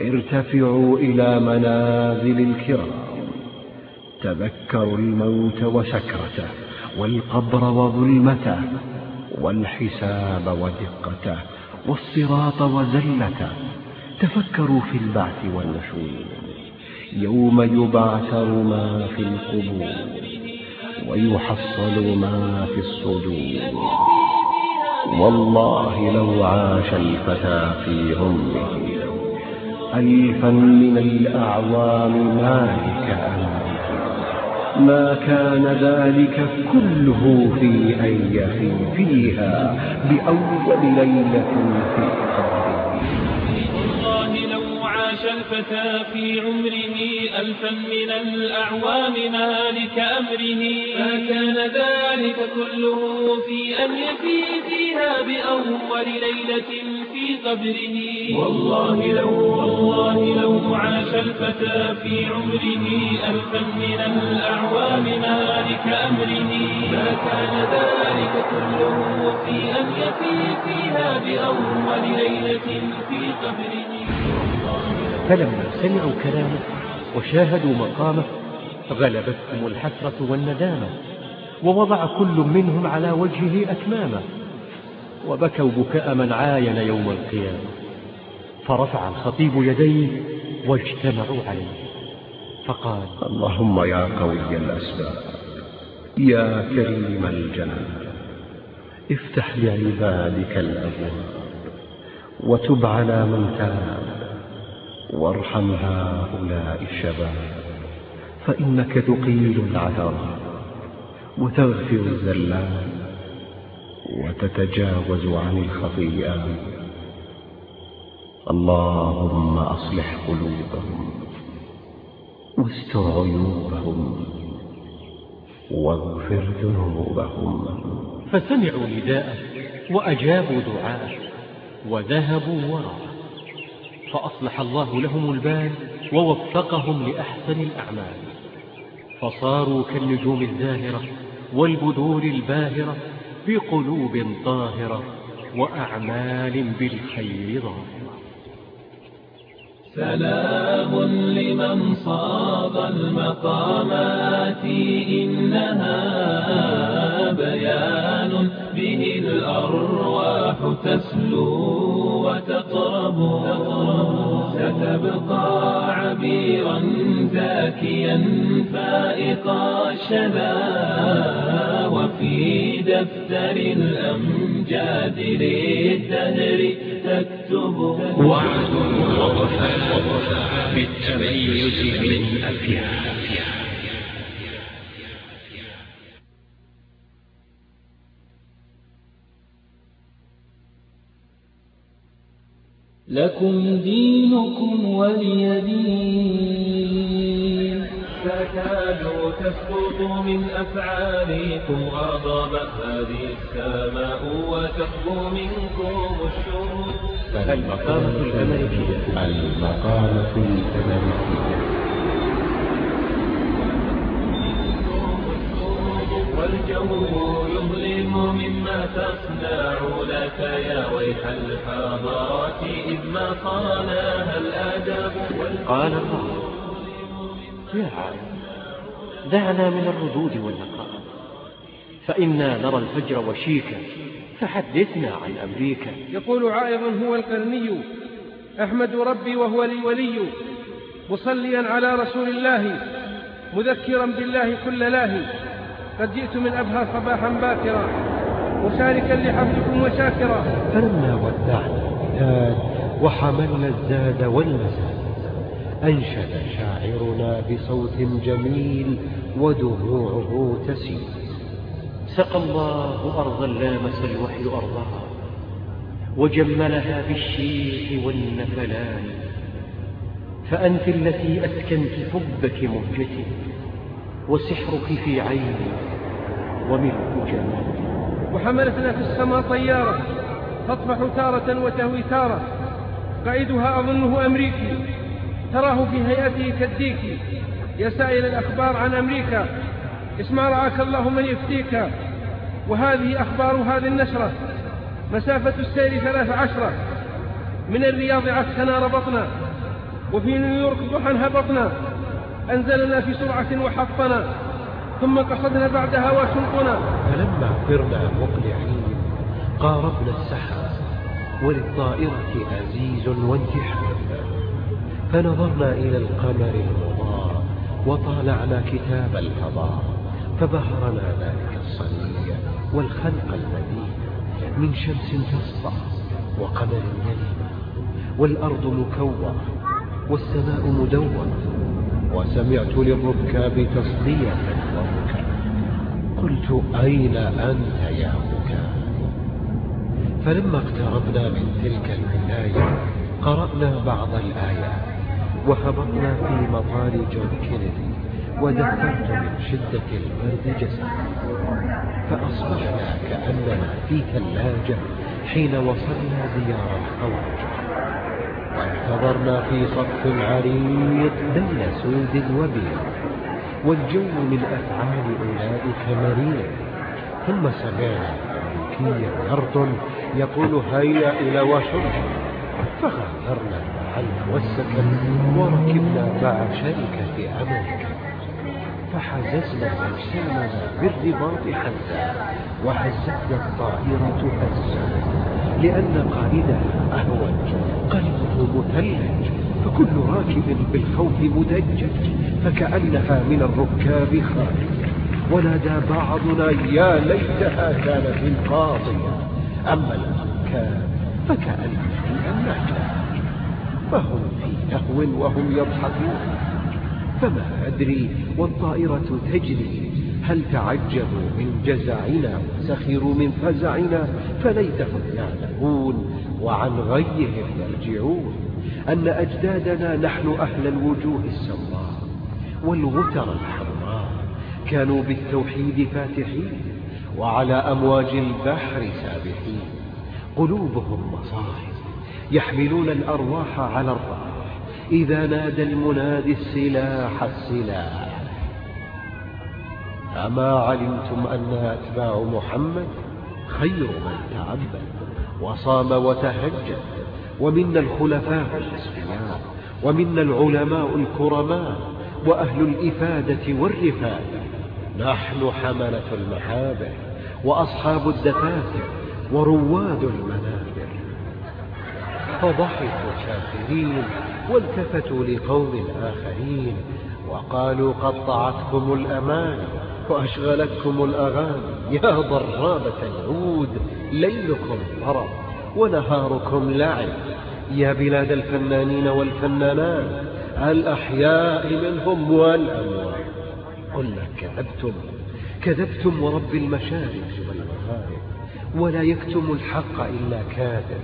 ارتفعوا إلى منازل الكرام. تذكروا الموت وسكرته والقبر وظلمته والحساب ودقته والصراط وزلته. تفكروا في البعث والنشور. يوم يبعثر ما في القبور ويحصل ما في الصدور. والله لو عاش الفتى في عمره ألفا من الأعوام مالك أمره ما كان ذلك كله في أن يفي فيها بأول ليلة في قبره والله لو الفتى في عمره ألفا من الأعوام مالك أمره. ما كان ذلك كله في أن يفي فيها بأول ليلة في قبره. والله لو والله لو عاش الفتى في عمره ألفا من الأعوام مالك أمره. ما كان ذلك كله في أن يفي فيها بأول ليلة في قبره. فلما سمعوا كلامه وشاهدوا مقامه غلبتهم الحسرة والندامة ووضع كل منهم على وجهه أكمامه وبكوا بكاء من عاين يوم القيامة فرفع الخطيب يديه واجتمعوا عليه فقال اللهم يا قوي الأسباب يا كريم الجناب افتح لعبادك الأبواب وتب على من تاب وارحم هؤلاء الشباب. فإنك تقيل العثرات وتغفر الزلات وتتجاوز عن الخطيئات اللهم أصلح قلوبهم. واستر عيوبهم. واغفر ذنوبهم. فسمعوا نداءه وأجابوا دعاءه وذهبوا وراءه فأصلح الله لهم البال ووفقهم لأحسن الأعمال. فصاروا كالنجوم الزاهرة والبذور الباهرة بقلوب طاهرة وأعمال بالخير ظاهرة. سلام لمن صاب المقامات إنها بيان به الأرواح تسلو. وتقرب ستبقى عبيرا زاكيا فائق الشذا وفي دفتر الأمجاد للدهر تكتب. وعد ووفاء بالتميز من أفياه لكم دينكم ولي دين. تكاد تسقط من أفعالكم غضبا هذه السماء وتخبو منكم الشرور. المقامة الأمريكية. المقامة الأمريكية. والجو يظلم مما تصنع لك يا ويح الحضارات إذ ما صانها الآداب قال الله يا عالم دعنا من الردود والنقائص فإنا نرى الفجر وشيكا فحدثنا عن أمريكا يقول عائض هو القرني أحمد ربي وهو لي ولي مصليا على رسول الله مذكرا بالله كل لاهي. قد جئت من أبها صباحا باكرا مشاركا لحفلكم وشاكرا. فلما ودعنا الوداد وحملنا الزاد والمزاد. أنشد شاعرنا بصوت جميل ودموعه تسيل. سقى الله أرضا لامس الوحي أرضها وجملها بالشيح والنفلان. فأنت التي أسكنت حبك مهجتي. وسحرك في عيني وملك جمالي وحملتنا في السماء طيارة تطفح تارة وتهوي تارة. قائدها أظنه أمريكي تراه في هيئته كالديك. يا سائل الأخبار عن أمريكا اسمع رعاك الله من يفتيك. وهذه أخبار هذه النشرة مسافة السير ثلاث عشرة. من الرياض عسكنا ربطنا وفي نيويورك ضحى هبطنا أنزلنا في سرعة وحطنا ثم قصدنا بعدها واشنطنا فلما فرنا مقلعين قاربنا السحاب وللطائرة أزيز وانتحاب فنظرنا إلى القمر المضاء وطالعنا كتاب الفضاء فبهرنا ذلك الصنيع والخلق البديع من شمس تسطع وقمر يلمع والأرض مكورة والسماء مدورة. وسمعت للركاب تصدية وركاب قلت أين أنت يا ركاب؟ فلما اقتربنا من تلك الولاية قرأنا بعض الآيات وهبطنا في مطار جون كينيدي ودفرت من شدة البرد جسدي. فأصبحنا كأننا في ثلاجة حين وصلنا ديار الخواجة وانتظرنا في صف عريض بين سود وبيض والجو من أفعال أولئك مريض ثم سمعنا أمريكيا يرطن يقول هيا إلى واشنطن. فغادرنا المحل والسكن وركبنا مع شركة أمريكا. فحززنا أجسامنا بالرباط حزا وحزتنا الطائرة هزا لأن قائدها أهوج قلبه مثلج فكل راكب بالخوف مدجج فكأنها من الركاب خارج. ونادى بعضنا يا ليتها كانت القاضية. أما الأركاب فكأنها النجاة فهم في لهو وهم يضحكون. فما أدري والطائرة تجري هل تعجبوا من جزعنا سخروا من فزعنا؟ فليتهم يعلمون. وعن غيهم يرجعون أن أجدادنا نحن أهل الوجوه السمراء والغتر الحمراء. كانوا بالتوحيد فاتحين وعلى أمواج البحر سابحين. قلوبهم مصاحف يحملون الأرواح على الراح إذا نادى المنادي السلاح السلاح. أما علمتم أن أتباع محمد خير من تعبد؟ وصام وتهجد. ومنا الخلفاء الأسفياء ومنا العلماء الكرماء وأهل الإفادة والرفادة نحن حملة المحابر وأصحاب الدفاتر ورواد المنابر. فضحكوا شاكرين والتفتوا لقوم آخرين. وقالوا قطعتكم الأمان وأشغلتكم الأغاني. يا ضرابة العود ليلكم ضرب ونهاركم لعب. يا بلاد الفنانين والفنانات الأحياء منهم والأموات. قلنا كذبتم كذبتم ورب المشارق والمغارب. ولا يكتم الحق إلا كاذب.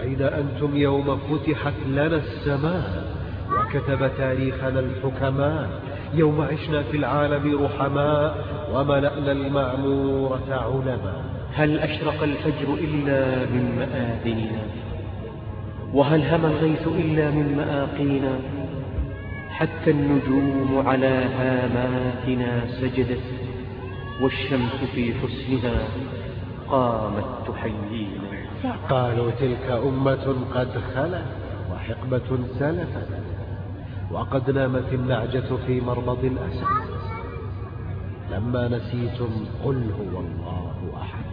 أين أنتم يوم فتحت لنا السماء وكتب تاريخنا الحكماء. يوم عشنا في العالم رحماء وملأنا المعمورة علماء. هل أشرق الفجر إلا من مآذننا وهل هم الغيث إلا من مآقينا؟ حتى النجوم على هاماتنا سجدت والشمس في حسنها قامت تحيينا. قالوا تلك أمة قد خلت وحقبة سلفت وقد نامت النعجة في مربض الأسد لما نسيتم قل هو الله أحد.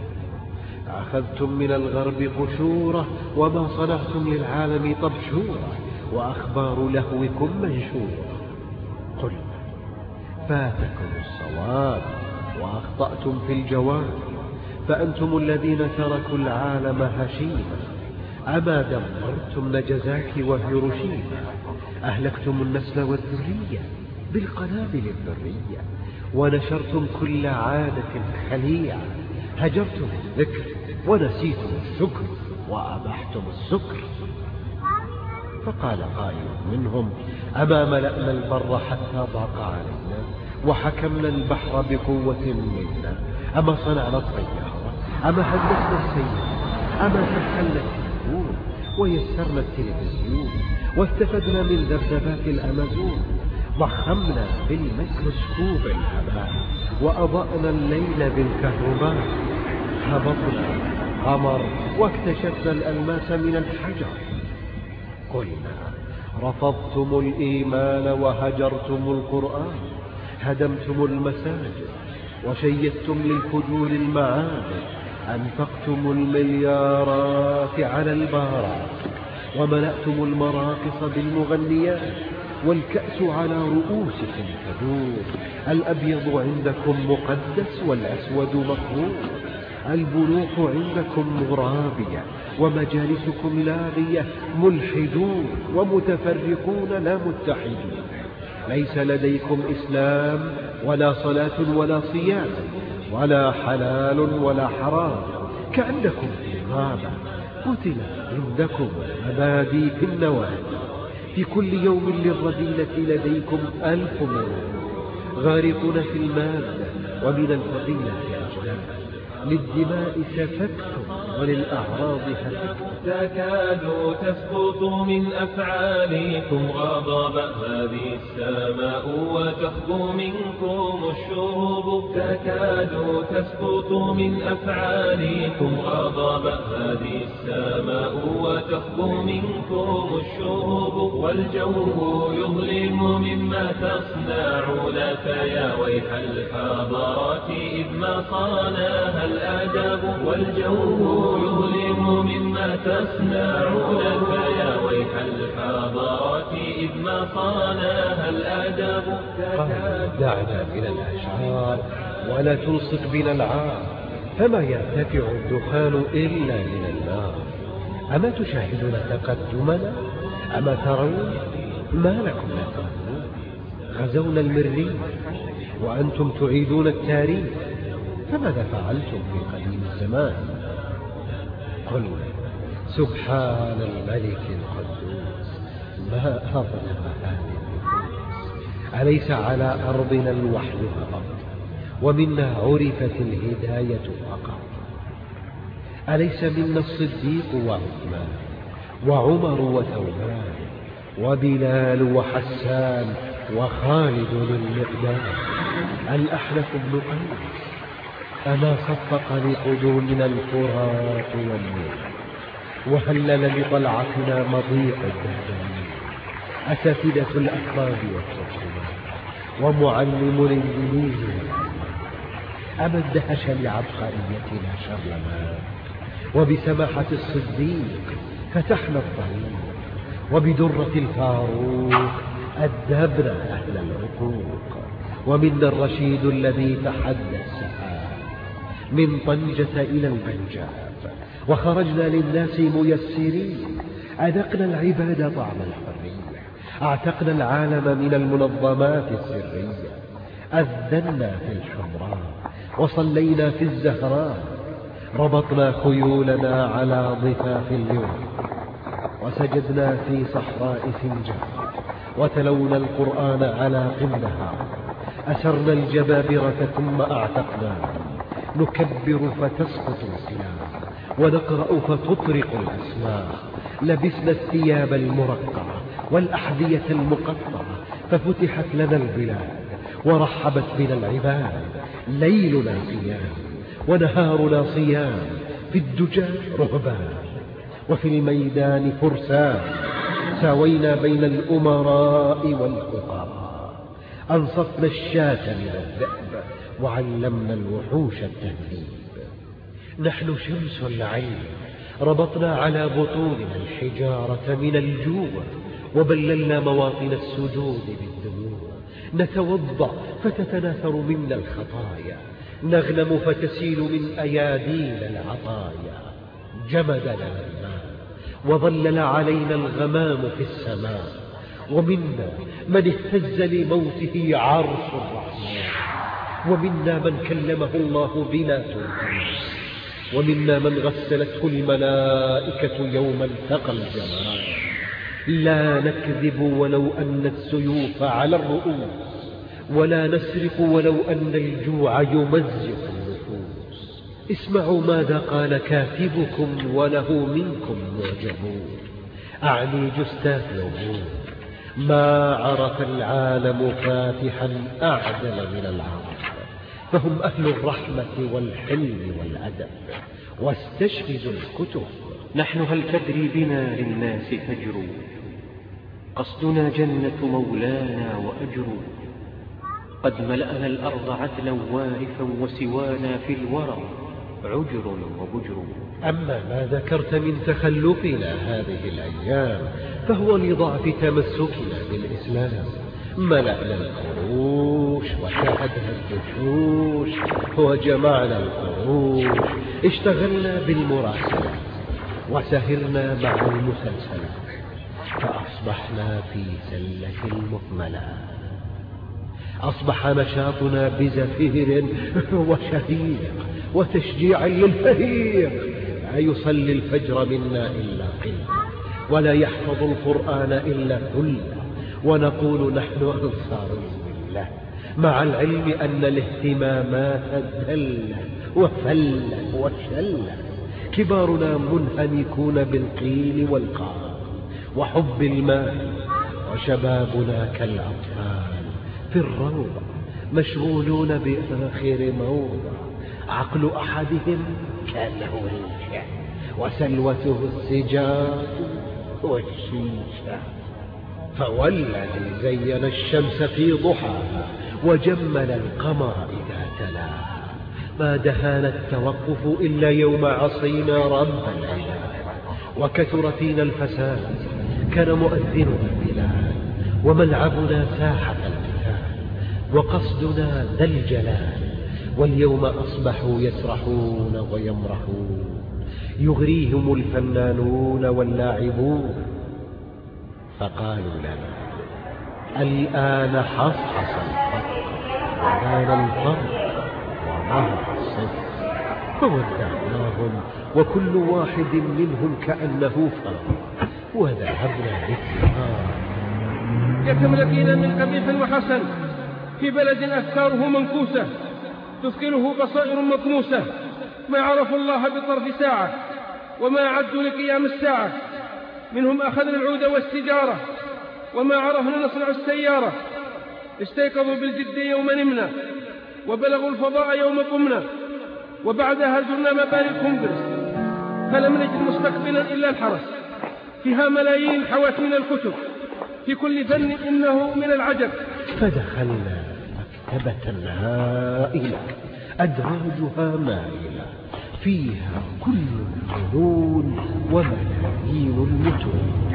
أخذتم من الغرب قشورة وما صنعتم للعالم طبشورة وأخبار لهوكم منشورة. قل فاتكم الصواب وأخطأتم في الجواب فأنتم الذين تركوا العالم هشيما أما دمرتم نجزاك وهيروشيما أهلكتم النسل والذرية بالقنابل الذرية ونشرتم كل عادة خليعة هجرتم الذكر ونسيتم الشكر وأبحتم السكر. فقال قائل منهم أما ملأنا البر حتى ضاق علينا وحكمنا البحر بقوة منا. أما صنعنا الطيارة أما هندسنا السيارة أما سهلنا التلفون ويسرنا التلفزيون واستفدنا من ذبذبات الأمازون ضخمنا بالميكروسكوب الهباء وأضأنا الليل بالكهرباء. هبطنا القمر واكتشفنا الألماس من الحجر. قلنا رفضتم الإيمان وهجرتم القرآن هدمتم المساجد وشيدتم للفجور المعابد أنفقتم المليارات على البارات وملأتم المراقص بالمغنيات والكأس على رؤوسكم تدور الأبيض عندكم مقدس والأسود مطهور البنوك عندكم غرابية ومجالسكم لاغية ملحدون ومتفرقون لا متحدون. ليس لديكم إسلام ولا صلاة ولا صيام ولا حلال ولا حرام. كأنكم في غابة قتل عندكم المبادي في النوادي. في كل يوم للرذيلة لديكم ألف مرور. غارقون في المادة ومن الفضيلة للدماء سفكتم وللأعراض هتكتم تكاد تسقط من أفعالكم غضبا هذه السماء وتخبو منكم الشهب تكاد تسقط من أفعالكم غضبا هذه السماء وتخبو منكم الشهب والجو يظلم مما تصنعون فيا ويح الحضارات إذ ما صانها الآداب والجو يظلم مما تصنعون فيا ويح الحضارات إذ ما صانها الآداب. قال دعنا من الأشعار ولا تلصق بنا العار. فما يرتفع الدخان إلا من النار؟ أما تشاهدون تقدمنا؟ أما ترون ما لكم لا ترون؟ غزونا المريخ وأنتم تعيدون التاريخ. فماذا فعلتم في قديم الزمان؟ قل سبحان الملك القدوس ما أظلم هذه النفوس؟ أليس على أرضنا الوحي فقط؟ ومنا عرفت الهداية فقط؟ أليس منا الصديق وعثمان وعمر وثوبان وبلال وحسان وخالد المقدام الأحنف بن قيس أما صفق لقدومنا الفرات والنور. وهلل لطلعتنا مضيق الدهدان أساتذة الأفراد والترجمان. ومعلم الإنجليزي أما اندهش لعبقريتنا شرلمان وبسماحة الصديق فتحنا الطريق. وبدرة الفاروق أدبنا أهل العقوق. ومنا الرشيد الذي السحاب من طنجة إلى البنجاب وخرجنا للناس ميسرين أذقنا العباد طعم الحرية أعتقنا العالم من المنظمات السرية أذنا في الحمراء وصلينا في الزهراء ربطنا خيولنا على ضفاف اليوم وسجدنا في صحراء سنجاب وتلونا القرآن على قمها أسرنا الجبابرة ثم أعتقنا نكبر فتسقط السلام ونقرأ فتطرق الأسماء لبسنا الثياب المرقعة والأحذية المقطعة ففتحت لنا البلاد ورحبت بنا العباد. ليلنا قيام ونهارنا صيام في الدجى رهبان وفي الميدان فرسان ساوينا بين الأمراء والفقراء. أنصفنا الشاة من الذئب وعلمنا الوحوش التهذيب. نحن شمس العين ربطنا على بطوننا الحجارة من الجوع وبللنا مواطن السجود بالدموع. نتوضأ فتتناثر منا الخطايا نغنم فتسيل من أيادينا العطايا. جمدنا الماء وظلل علينا الغمام في السماء. ومنا من اهتز لموته عرش الرحمن. ومنا من كلمه الله بلا ترجمان ومنا من غسلته الملائكة يوم التقى الجمال. لا نكذب ولو أن السيوف على الرؤوس. ولا نسرق ولو أن الجوع يمزق النفوس. اسمعوا ماذا قال كاتبكم وله منكم معجبون. أعني جستاث يومون. ما عرف العالم فاتحا أعدل من العرب. فهم أهل الرحمة والحلم والأدب. واستشهدوا الكتب. نحن هل تدري بنا للناس فجر؟ قصدنا جنة مولانا وأجر. قد ملأنا الأرض عدلا وارثا وسوانا في الورى. عجر وبجر. أما ما ذكرت من تخلفنا هذه الأيام فهو لضعف تمسكنا بالإسلام. ملأنا الفروش وشاهدنا الدشوش وجمعنا القروش. اشتغلنا بالمراسلات وسهرنا مع المسلسلات فأصبحنا في سلة المهملات أصبح نشاطنا بزفير [laughs] وشهيق وتشجيع للفهيق. لا يصلي الفجر منا إلا قل ولا يحفظ القرآن إلا كل ونقول نحن أنصار الله مع العلم أن الاهتمامات دل وفل وشل كبارنا منهمكون بالقيل والقال وحب المال وشبابنا كالأطفال. في الروضة مشغولون بآخر موضة عقل أحدهم كالهو الشعر وسلوته السجار والشيشة. فوالذي زين الشمس في ضحاها وجمل القمر إذا تلاها ما دهانا التوقف إلا يوم عصينا رب العباد وكثر فينا الفساد كان مؤذننا البلاد. وملعبنا ساحة القتال وقصدنا ذا الجلال. واليوم أصبحوا يسرحون ويمرحون. يغريهم الفنانون واللاعبون. فقالوا لنا الآن حصحص الحق وبان الفرق وظهر الصدق فودعناهم وكل واحد منهم كأنه فرق وذهبنا بالثمار يتملكين من قبيح وحسن في بلد أفكاره منكوسة تثقله بصائر مطموسة ما عرفوا الله بطرف ساعة وما عدوا لقيام الساعة. منهم أخذنا العود والسجارة وما عرفنا نصنع السيارة. استيقظوا بالجد يوم نمنا وبلغوا الفضاء يوم قمنا وبعدها زرنا مباني الكونغرس فلم نجد مستقبلا إلا الحرس. فيها ملايين حوت من الكتب. في كل فن إنه من العجب. فدخلنا مكتبة هائلة أدراجها مائلة. فيها كل الفنون وملايين المتون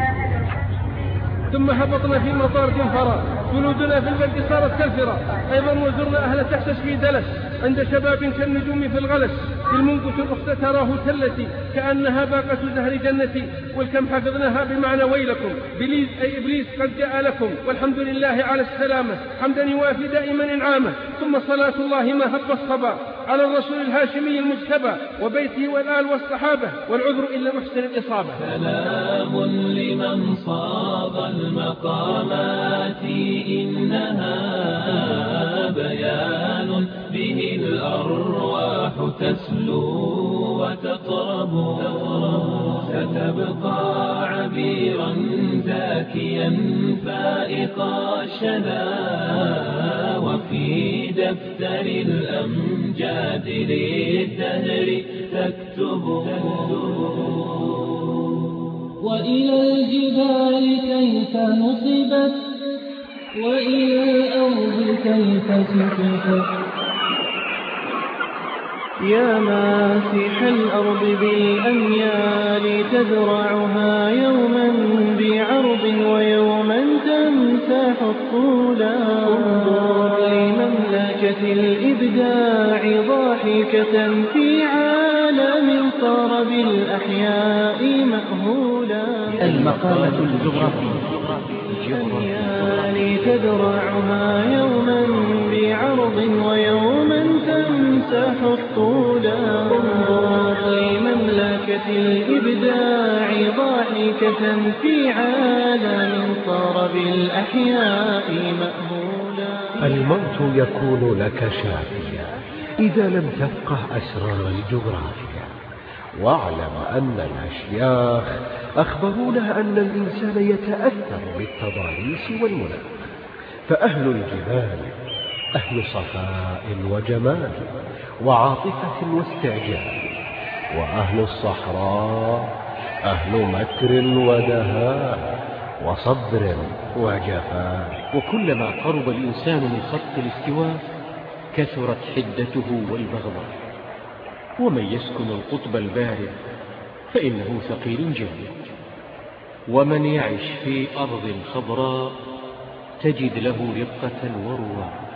ثم هبطنا في مطار جنفرة جلودنا في البرد صارت كالفرة أيضا وزرنا أهل تحسس في دلس عند شباب كالنجوم في الغلس في المنقش الأخت تراه تلتي. كأنها باقة زهر جنتي والكم حفظناها بمعنى ويلكم. بليز أي إبليس قد جاء لكم. والحمد لله على السلامة. حمدا يوافي دائما إنعامه. ثم صلاة الله ما هب الصبا. على الرسول الهاشمي المجتبى. وبيته والآل والصحابة. والعذر إلا محسن الإصابة. سلام لمن صاغ المقامات إنها بيان به الأرواح تسلو وتطرب. ستبقى عبيرا زاكيا فائق الشذا وفي دفتر الأمجاد للدهر تكتب. وإلى الجبال كيف نصبت وإلى الأرض كيف سكتت يا ماسح الأرض بالأميال تزرعها يوما بعرض ويوما تمسح الطولا لمملكة الإبداع ضاحكة في عالم صار بالأحياء مأهولا المقالة الجغرافية. الأميال تزرعها يوما بعرض ويوما تمسح الطولا انظر لمملكة الإبداع ضاحكة في عالم صار بالأحياء مأهولا. الموت يكون لك شافيا إذا لم تفقه أسرار الجغرافيا. واعلم أن الأشياخ أخبرونا أن الإنسان يتأثر بالتضاريس والمناخ فأهل الجبال أهل صفاء وجمال وعاطفة واستعجال وأهل الصحراء أهل مكر ودهاء وصبر وجفاء. وكلما قرب الإنسان من خط الاستواء كثرت حدته والبغضاء. ومن يسكن القطب البارد فإنه ثقيل جامد ومن يعش في أرض خضراء تجد له رقة ورواء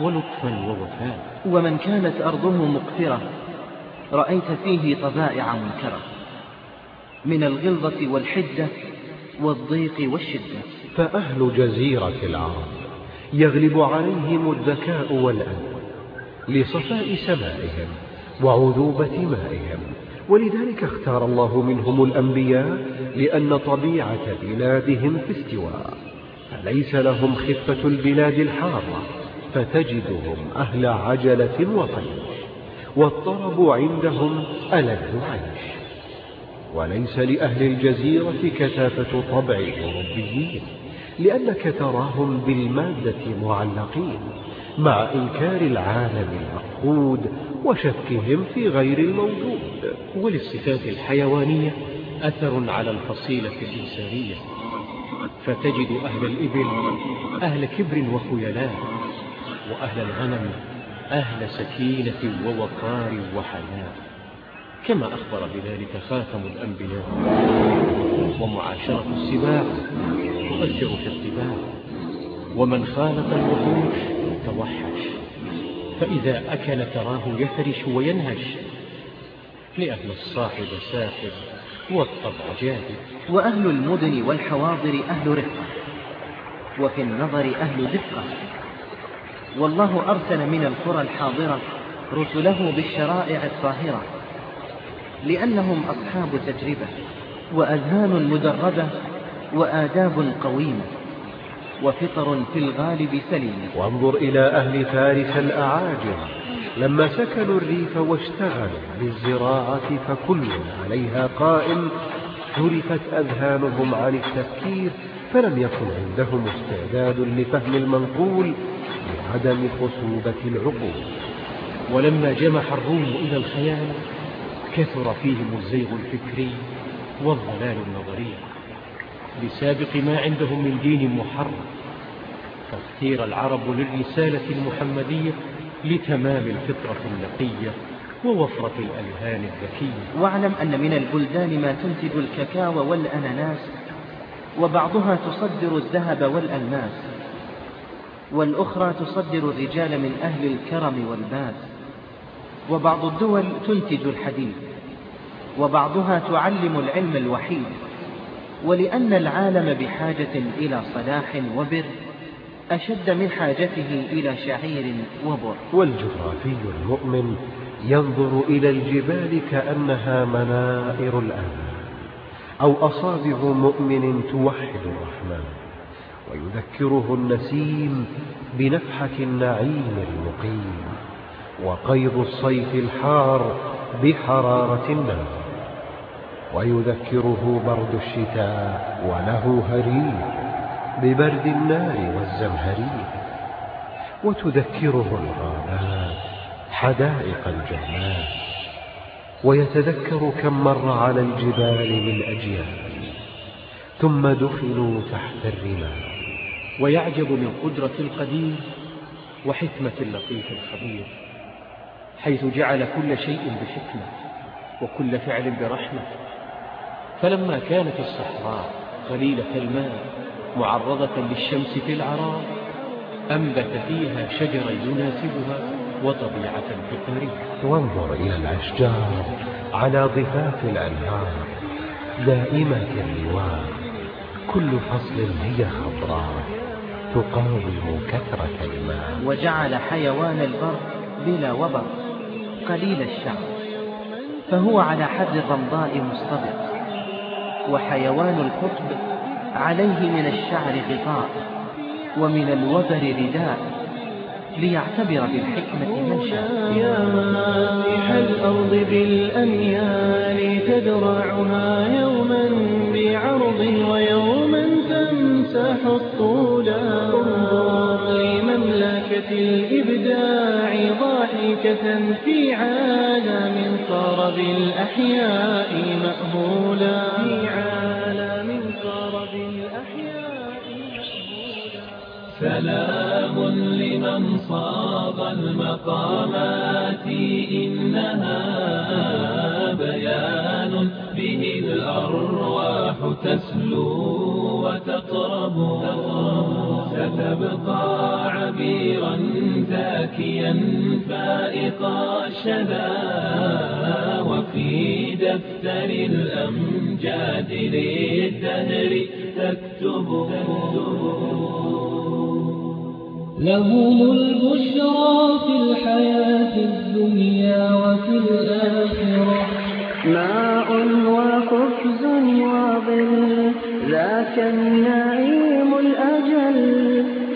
ولطفا ووفاء. ومن كانت أرضه مقفرة رأيت فيه طبائع منكرة من الغلظة والحدة والضيق والشدة. فأهل جزيرة العرب يغلب عليهم الذكاء والأدب لصفاء سمائهم. وعذوبة مائهم ولذلك اختار الله منهم الأنبياء لأن طبيعة بلادهم في استواء. فليس لهم خفة البلاد الحارة فتجدهم أهل عجلة وطيش والطرب عندهم ألذ عيش وليس لأهل الجزيرة كثافة طبع الأوروبيين لأنك تراهم بالمادة معلقين مع إنكار العالم المفقود وشكهم في غير الموجود وللصفات الحيوانية أثر على الفصيلة الإنسانية. فتجد أهل الإبل أهل كبر وخيلاء وأهل الغنم أهل سكينة ووقار وحياء كما أخبر بذلك خاتم الأنبياء. ومعاشرة السباع تؤثر في الطباع. ومن خالط الوحوش توحش. فإذا أكل تراه يفرش وينهش. لأن الصاحب ساحب والطبع جاهد وأهل المدن والحواضر أهل رفقة. وفي النظر أهل دقة. والله أرسل من القرى الحاضرة رسله بالشرائع الطاهرة. لأنهم أصحاب تجربة وأذهان مدربة وآداب قويمة. وفطر في الغالب سليمة وانظر إلى أهل فارس الأعاجم. لما سكنوا الريف واشتغلوا بالزراعة فكل عليها قائم عرفت أذهانهم عن التفكير فلم يكن عندهم استعداد لفهم المنقول لعدم خصوبة العقول. ولما جمح الروم إلى الخيال كثر فيهم الزيغ الفكري والضلال النظري. بسابق ما عندهم من دين محرم فاختير العرب للرسالة المحمدية لتمام الفطرة النقية ووفرة الألهان الذكية. واعلم أن من البلدان ما تنتج الكاكاو والأناناس وبعضها تصدر الذهب والألماس والأخرى تصدر الرجال من أهل الكرم والباس وبعض الدول تنتج الحديد وبعضها تعلم العلم الوحيد. ولأن العالم بحاجة إلى صلاح وبر أشد من حاجته إلى شعير وبر. والجغرافي المؤمن ينظر إلى الجبال كأنها منائر الآن أو أصابع مؤمن توحد الرحمن ويذكره النسيم بنفحة النعيم المقيم وقيض الصيف الحار بحرارة النار ويذكره برد الشتاء وله هرير ببرد النار والزمهرير وتذكره الغابات حدائق الجنات ويتذكر كم مر على الجبال من أجيال. ثم دفنوا تحت الرمال. ويعجب من قدرة القدير وحكمة اللطيف الخبير. حيث جعل كل شيء بحكمة وكل فعل برحمة. فلما كانت الصحراء قليلة الماء معرضة للشمس في العراء أنبت فيها شجرا يناسبها وطبيعة فطرية وانظر إلى الأشجار على ضفاف الأنهار دائمة اللواء كل فصل هي خضراء تقاوم كثرة الماء. وجعل حيوان البر بلا وبر قليل الشعر فهو على حد الرمضاء مستبق. وحيوان القطب عليه من الشعر غطاء ومن الوبر رداء ليعتبر بالحكمة من شاء. يا ماسح الأرض بالأميال تدرعها يوما بعرض ويوما تمسح الطولا انظر لمملكة الإبداع ضاحكة في عالم صار بالأحياء مأهولا. في عالم صار بالأحياء سلام لمن صاب المقامات إنها بيان به الأرواح تسلو وتقرب. ستبقى عبيرا زاكيا فائق الشذا وفي دفتر الأمجاد للدهر تكتب. لهم البشرى في الحياة الدنيا وفي الآخرة. ماء وخبز وظل ذاك النعيم الأجل.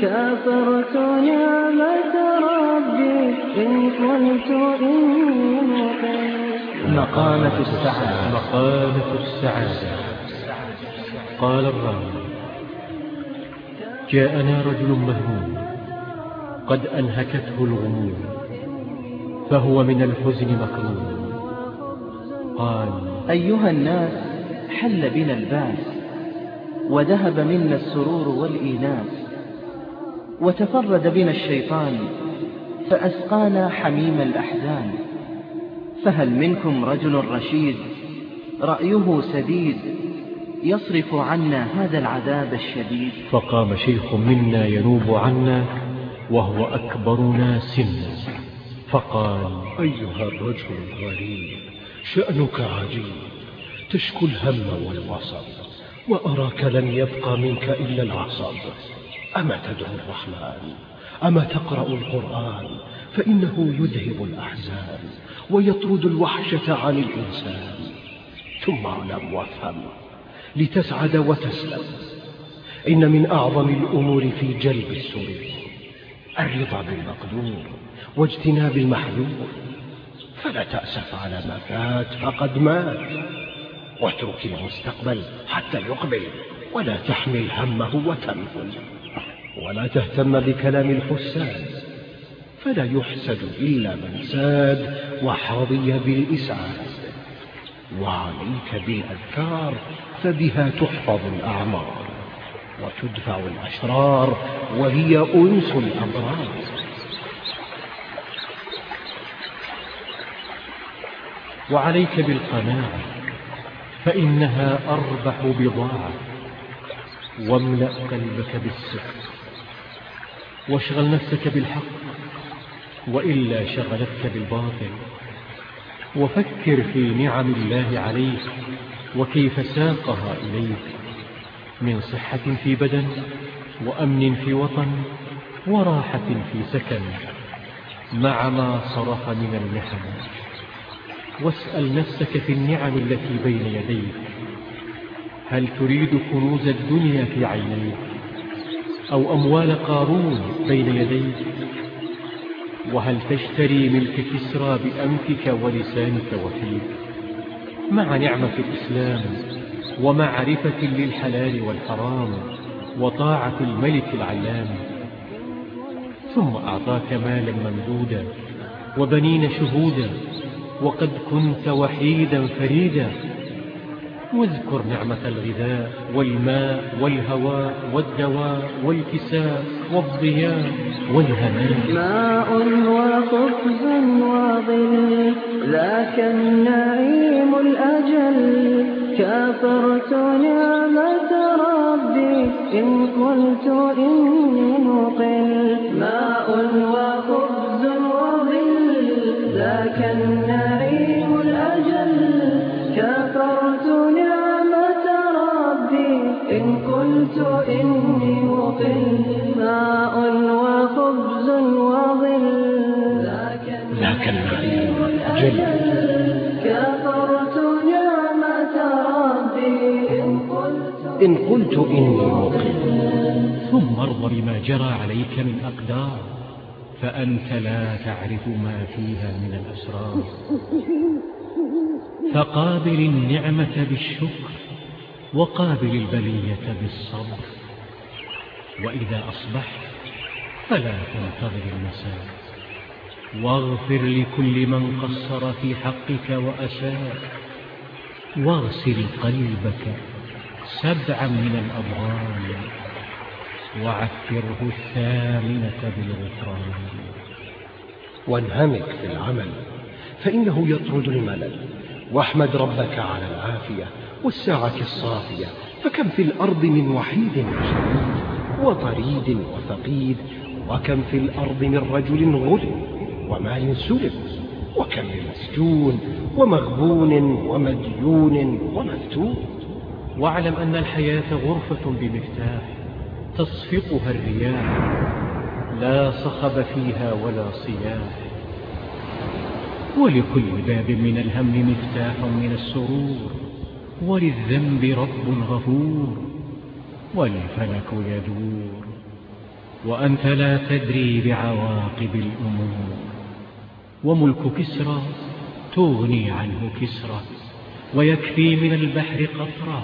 كافرت نعمة ربي إن قلت إني مقامة السعادة مقامة السعادة قال الراوي جاءنا رجل مهموم. قد أنهكته الغموم. فهو من الحزن مكروم قال أيها الناس حل بنا الباس. وذهب منا السرور والإيناس وتفرد بنا الشيطان فأسقانا حميم الأحزان. فهل منكم رجل رشيد؟ رأيه سديد يصرف عنا هذا العذاب الشديد. فقام شيخ منا ينوب عنا وهو أكبرنا سنا فقال أيها الرجل الغريب شأنك عجيب تشكو الهم والوصب. وأراك لن يبقى منك إلا العصب. أما تدعو الرحمن؟ أما تقرأ القرآن؟ فإنه يذهب الأحزان ويطرد الوحشة عن الإنسان. ثم اعلم وافهم لتسعد وتسلم. إن من أعظم الأمور في جلب السرور الرضا بالمقدور واجتناب المحذور. فلا تأسف على ما فات فقد مات. واترك المستقبل حتى يقبل. ولا تحمل همه وتمثل ولا تهتم بكلام الحساد فلا يحسد إلا من ساد وحظي بالإسعاد. وعليك بالأذكار فبها تحفظ الأعمار. وتدفع الأشرار وهي أنس الأبرار وعليك بالقناعة فإنها أربح بضاعة. واملأ قلبك بالصدق واشغل نفسك بالحق. وإلا شغلتك بالباطل. وفكر في نعم الله عليك. وكيف ساقها إليك. من صحة في بدن وأمن في وطن وراحة في سكن. مع ما صرف من المحن واسأل نفسك في النعم التي بين يديك. هل تريد كنوز الدنيا في عينيك؟ أو أموال قارون بين يديك؟ وهل تشتري ملك كسرى بأنفك ولسانك وفيك؟ مع نعمة الإسلام ومعرفة للحلال والحرام وطاعة الملك العلام. ثم أعطاك مالا ممدودا وبنين شهودا وقد كنت وحيدا فريدا. واذكر نعمة الغذاء والماء والهواء والدواء والكساء والضياء والهناء ماء وخبز وظل ذاك النعيم الأجل. كافرت نعمة ربي إن قلت إني مقل. ماء وخبز وظل ذاك النعيم قلت إني مقل ماء وخبز وظل. ذاك النعيم الجل كفرت نعمة ربي. إن قلت إن قلت إني مقيم ثم ارض بما جرى عليك من أقدار. فأنت لا تعرف ما فيها من الأسرار. فقابل النعمة بالشكر. وقابل البلية بالصبر. وإذا أصبحت فلا تنتظر المساء. واغفر لكل من قصر في حقك وأساء واغسل قلبك سبعا من الأضغان. وعفره الثامنة بالغفران. وانهمك في العمل فإنه يطرد الملل. واحمد ربك على العافية والساعة الصافية. فكم في الأرض من وحيد وشهيد وطريد وفقيد؟ وكم في الأرض من رجل غلب ومال سلب وكم من مسجون ومغبون ومديون ومفتون؟ واعلم أن الحياة غرفة بمفتاح تصفقها الرياح. لا صخب فيها ولا صياح. ولكل باب من الهم مفتاح من السرور وللذنب رب غفور والفلك يدور وأنت لا تدري بعواقب الأمور. وملك كسرى تغني عنه كسرى ويكفي من البحر قطرة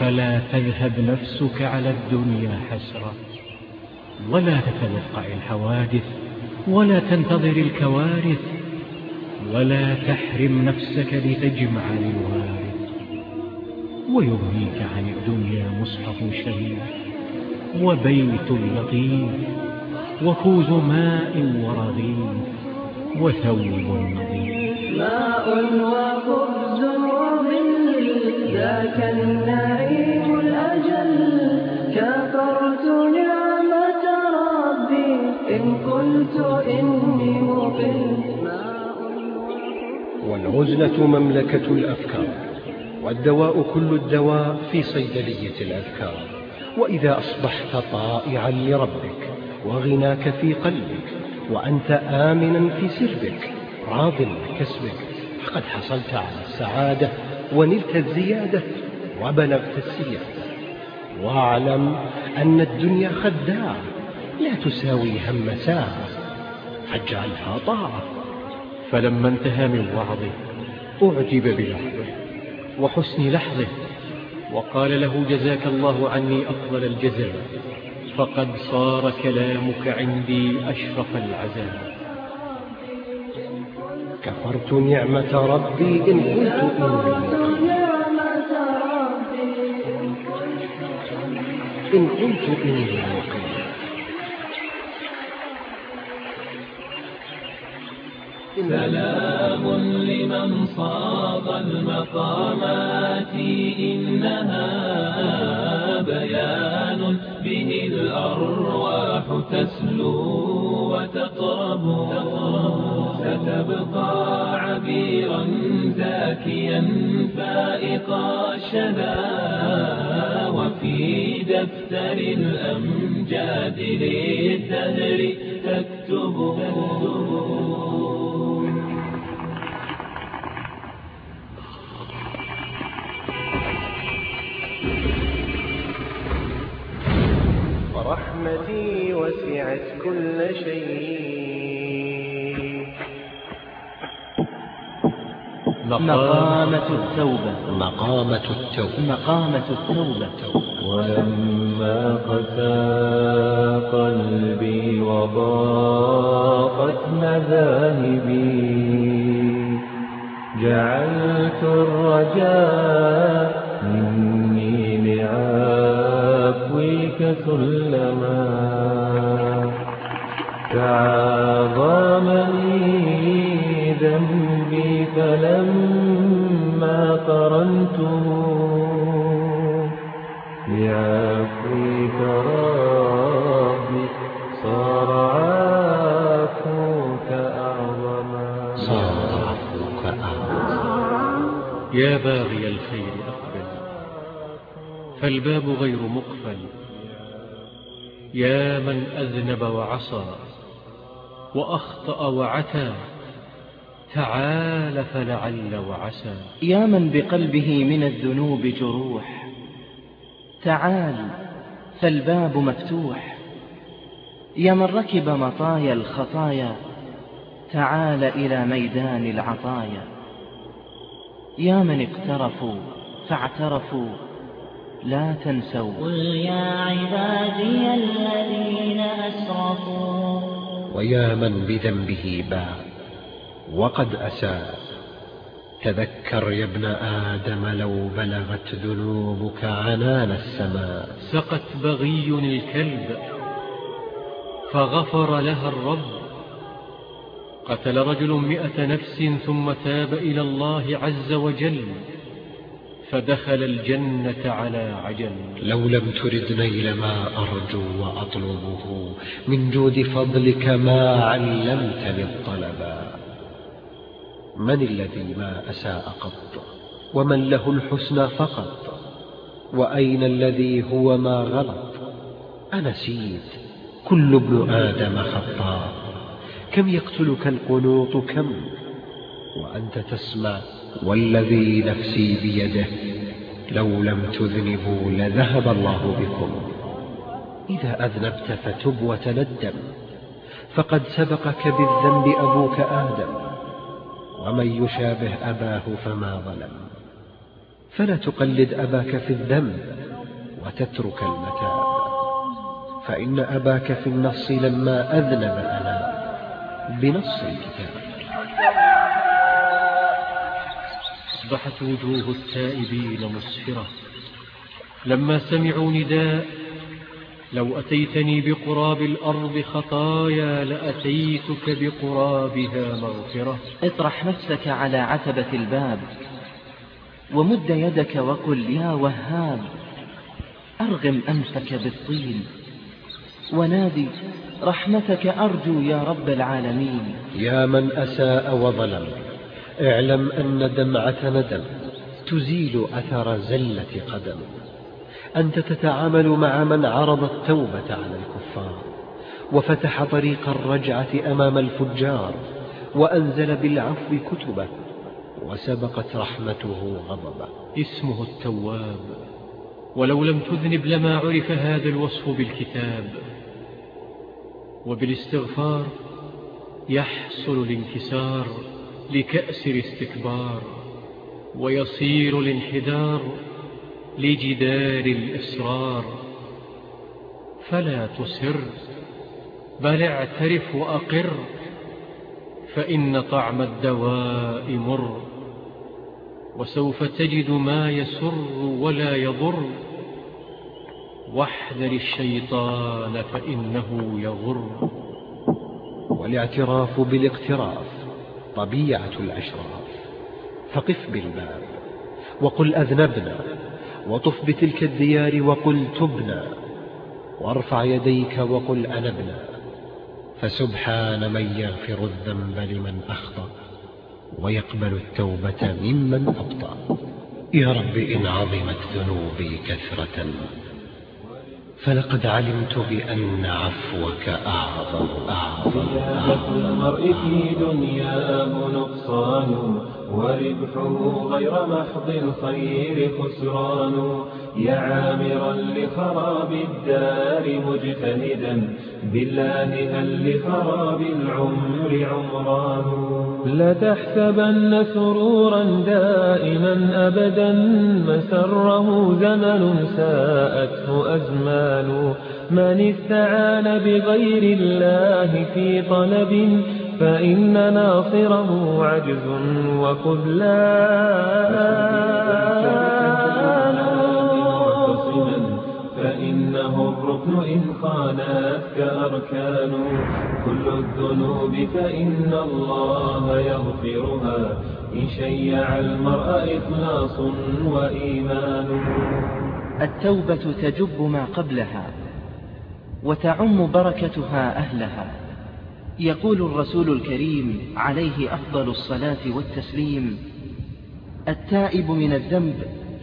فلا تذهب نفسك على الدنيا حسرة ولا تتوقع الحوادث ولا تنتظر الكوارث. ولا تحرم نفسك لتجمع للوارث ويغنيك عن الدنيا مصحف شهيد وبيت لطيف وكوز ماء ورغيف وثوب نظيف. ماء وخبز وظل ذاك النعيم الأجل. كفرت نعمة ربي إن قلت إني مقل. والعزلة مملكة الأفكار والدواء كل الدواء في صيدلية الأذكار وإذا أصبحت طائعا لربك وغناك في قلبك وأنت آمنا في سربك راض بكسبك فقد حصلت على السعادة ونلت الزيادة وبلغت السيادة. واعلم أن الدنيا خداعة لا تساوي هم ساعة فاجعلها طاعة. فلما انتهى من وعظه أعجب بلحظه وحسن لحظه وقال له جزاك الله عني أفضل الجزاء فقد صار كلامك عندي أشرف العزاء. كفرت نعمة ربي إن قلت إني إن قلت إني سلام لمن صاد المقامات إنها بيان به الأرواح تسلو وتطرب ستبقى عبيرا زاكيا فائق الشذا وفي دفتر الأمجاد للدهر ورحمتي وسعت كل شيء. مقامة التوبة. مقامة التوبة. مقامة التوبة. ولما قسى قلبي وضاقت مذاهبي جعلت الرجاء لعفوك سلما تعاظمني ذنبي فلما قرنته. بعفوك ربي صار عفوك أعظما صار عفوك أعظما يا باغي الخير أقبل فالباب غير مقفل. يا من أذنب وعصى وأخطأ وعتى تعال فلعل وعسى. يا من بقلبه من الذنوب جروح تعال فالباب مفتوح. يا من ركب مطايا الخطايا تعال إلى ميدان العطايا. يا من اقترفوا فاعترفوا لا تنسوا. قل يا عبادي الذين أسرفوا. ويا من بذنبه باء وقد أساء. تذكر يا ابن آدم لو بلغت ذنوبك عنان السماء. سقت بغي الكلب فغفر لها الرب. قتل رجل مئة نفس ثم تاب إلى الله عز وجل. فدخل الجنة على عجل. لو لم ترد نيل ما أرجو وأطلبه من جود فضلك ما علمتني الطلبا من الذي ما أساء قط؟ ومن له الحسنى فقط؟ وأين الذي هو ما غلط؟ أنسيت كل ابن آدم خطاء. كم يقتلك القنوط كم؟ وأنت تسمع. والذي نفسي بيده لو لم تذنبوا لذهب الله بكم. إذا أذنبت فتب وتندم فقد سبقك بالذنب أبوك آدم. ومن يشابه أباه فما ظلم. فلا تقلد أباك في الذنب وتترك المتاب. فإن أباك في النص لما أذنب أنا بنص الكتاب. أصبحت وجوه التائبين مسفرة لما سمعوا نداء لو أتيتني بقراب الأرض خطايا لأتيتك بقرابها مغفرة. اطرح نفسك على عتبة الباب ومد يدك وقل يا وهاب أرغم أنفك بالطين ونادي رحمتك أرجو يا رب العالمين. يا من أساء وظلم. اعلم أن دمعة ندم تزيل أثر زلة قدم. أنت تتعامل مع من عرض التوبة على الكفار وفتح طريق الرجعة أمام الفجار وأنزل بالعفو كتبه وسبقت رحمته غضبه. اسمه التواب ولو لم تذنب لما عرف هذا الوصف بالكتاب. وبالاستغفار يحصل الانكسار. لكأس الاستكبار ويصير الانحدار لجدار الإصرار. فلا تسر بل اعترف وأقر فإن طعم الدواء مر وسوف تجد ما يسر ولا يضر. واحذر الشيطان فإنه يغر. والاعتراف بالاقتراف. طبيعة الأشراف فقف بالباب وقل أذنبنا وطف بتلك الديار وقل تبنا وارفع يديك وقل أنبنا. فسبحان من يغفر الذنب لمن أخطأ ويقبل التوبة ممن أبطأ. يا رب إن عظمت ذنوبي كثرة فلقد علمت بأن عفوك أعظم أعظم, أعظم. المرء في دنياه نقصان وربحه غير محض الخير خسران. يا عامرا لخراب الدار مجتهدا بالله هل لخراب العمر عمران؟ لا تحسبن سرورا دائما أبدا مسره زمن ساءته أزمان من استعان بغير الله في طلب فإن ناصره عجز وخذلان. الركن إن خانتك أركان كل الذنوب فإن الله يغفرها إن شيع المرء إخلاص وإيمان. التوبة تجب ما قبلها وتعم بركتها أهلها. يقول الرسول الكريم عليه أفضل الصلاة والتسليم التائب من الذنب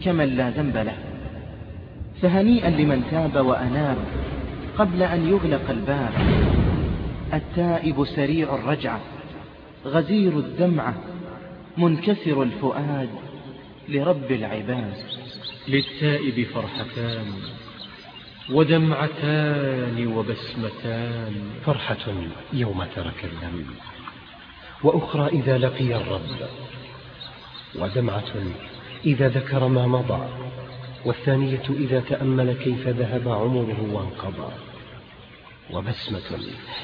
كمن لا ذنب له. فهنيئا لمن تاب وأناب قبل أن يغلق الباب. التائب سريع الرجعة غزير الدمعة منكسر الفؤاد لرب العباد. للتائب فرحتان ودمعتان وبسمتان. فرحة يوم ترك الذنب وأخرى إذا لقي الرب ودمعة إذا ذكر ما مضى. والثانية إذا تأمل كيف ذهب عمره وانقضى. وبسمة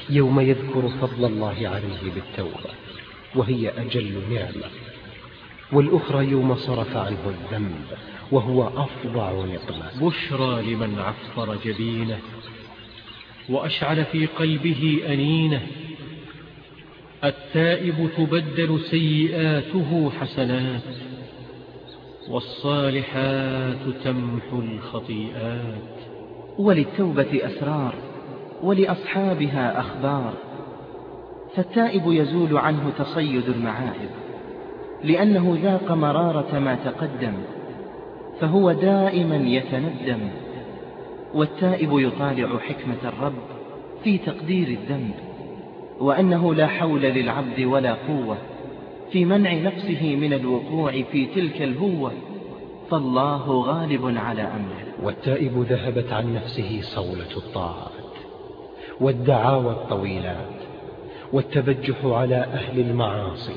يوم يذكر فضل الله عليه بالتوبة وهي أجل نعمة. والأخرى يوم صرف عنه الذنب وهو أفظع نقمة. بشرى لمن عفر جبينه وأشعل في قلبه أنينه. التائب تبدل سيئاته حسنات. والصالحات تمحو الخطيئات. وللتوبة أسرار ولأصحابها أخبار. فالتائب يزول عنه تصيد المعائب لأنه ذاق مرارة ما تقدم فهو دائما يتندم. والتائب يطالع حكمة الرب في تقدير الذنب وأنه لا حول للعبد ولا قوة. في منع نفسه من الوقوع في تلك الهوة فالله غالب على أمره. والتائب ذهبت عن نفسه صولة الطاعات والدعاوى الطويلات والتبجح على أهل المعاصي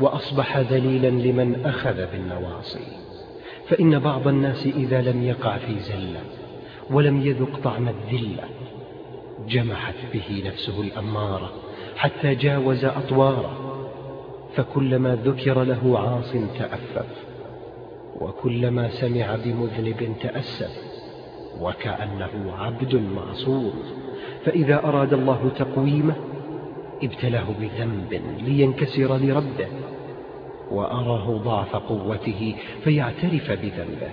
وأصبح ذليلا لمن أخذ بالنواصي. فإن بعض الناس إذا لم يقع في زلة ولم يذق طعم الذلة جمحت به نفسه الأمارة حتى جاوز أطواره. فكلما ذكر له عاص تأفف وكلما سمع بمذنب تأسف وكأنه عبد معصور فإذا أراد الله تقويمه ابتلاه بذنب لينكسر لربه وأراه ضعف قوته فيعترف بذنبه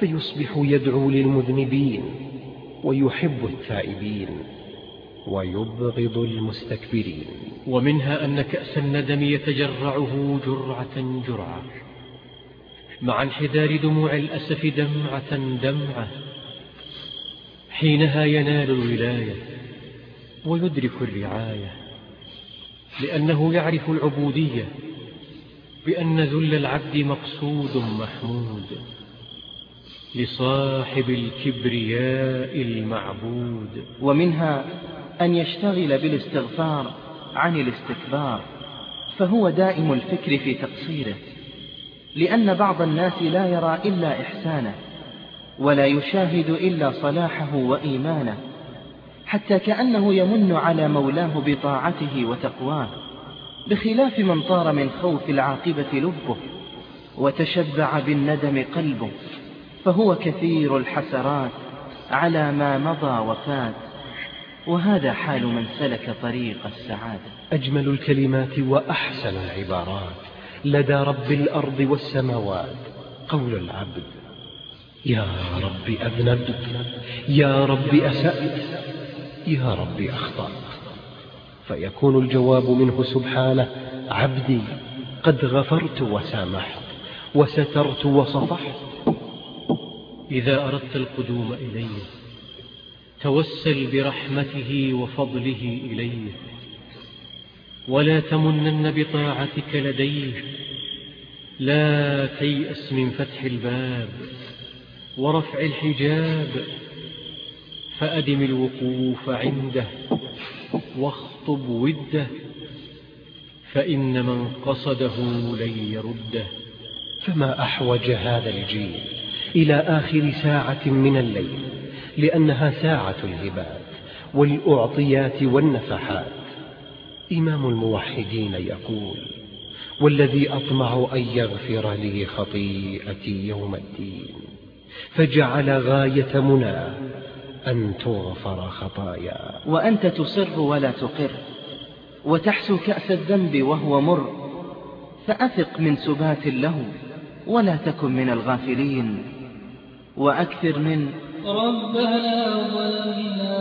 فيصبح يدعو للمذنبين ويحب التائبين. ويبغض المستكبرين. ومنها أن كأس الندم يتجرعه جرعة جرعة مع انحدار دموع الأسف دمعة دمعة حينها ينال الولاية ويدرك الرعاية لأنه يعرف العبودية بأن ذل العبد مقصود محمود لصاحب الكبرياء المعبود. ومنها أن يشتغل بالاستغفار عن الاستكبار فهو دائم الفكر في تقصيره لأن بعض الناس لا يرى إلا إحسانه ولا يشاهد إلا صلاحه وإيمانه حتى كأنه يمن على مولاه بطاعته وتقواه بخلاف من طار من خوف العاقبة لبه وتشبع بالندم قلبه فهو كثير الحسرات على ما مضى وفات. وهذا حال من سلك طريق السعادة. أجمل الكلمات وأحسن العبارات. لدى رب الأرض والسماوات. قول العبد يا رب أذنبت. يا رب أسأت. يا رب أخطأت. فيكون الجواب منه سبحانه عبدي قد غفرت وسامحت. وسترت وصفحت. إذا أردت القدوم إليه توسل برحمته وفضله إليه. ولا تمنن بطاعتك لديه. لا تيأس من فتح الباب ورفع الحجاب. فأدم الوقوف عنده واخطب وده. فإن من قصده لن يرده. فما أحوج هذا الجيل إلى آخر ساعة من الليل؟ لأنها ساعة الهبات والأعطيات والنفحات. إمام الموحدين يقول والذي أطمع أن يغفر لي خطيئتي يوم الدين فجعل غاية منى أن تغفر خطايا. وأنت تصر ولا تقر وتحسو كأس الذنب وهو مر فأثق من سبات له ولا تكن من الغافلين وأكثر من ربنا ظلمنا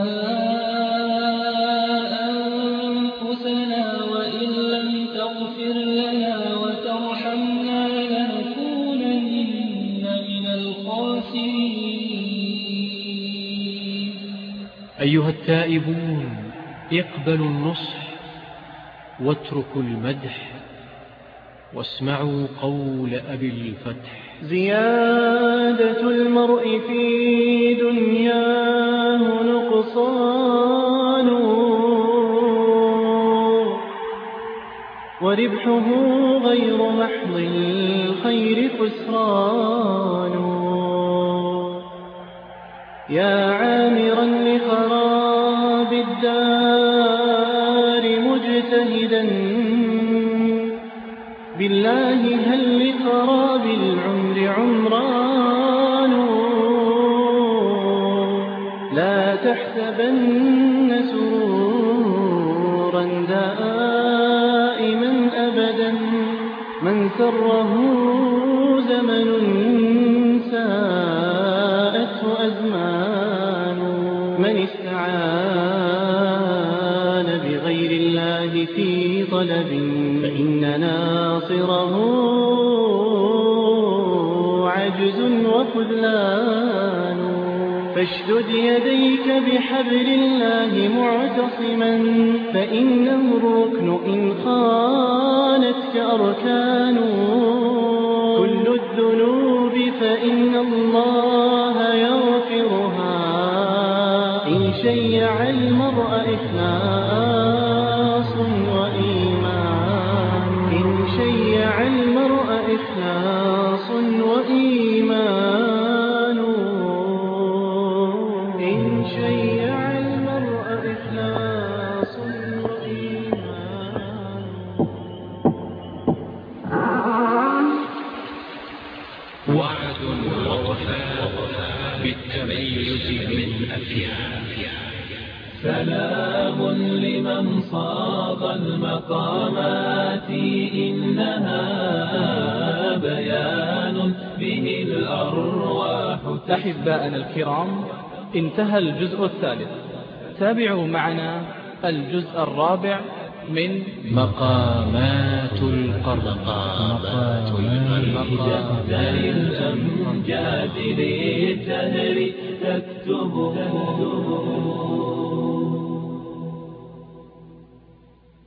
أنفسنا وإن لم تغفر لنا وترحمنا لنكونن من الخاسرين. أيها التائبون اقبلوا النصح واتركوا المدح واسمعوا قول أبي الفتح. زيادة المرء في دنياه نقصان. وربحه غير محض الخير خسران. يا عامرا لخراب سره زمن ساءته أزمان. من استعان بغير الله في طلب فإن ناصره عجز وخذلان. فاشدد يديك بحبل الله معتصما فإنه الركن إن خانتك أركان كل الذنوب فإن الله يغفرها. إن شيع المرء إخلاص أحباءنا الكرام انتهى الجزء الثالث. تابعوا معنا الجزء الرابع من مقامات القرقابات الأمجاد للدهر تكتبه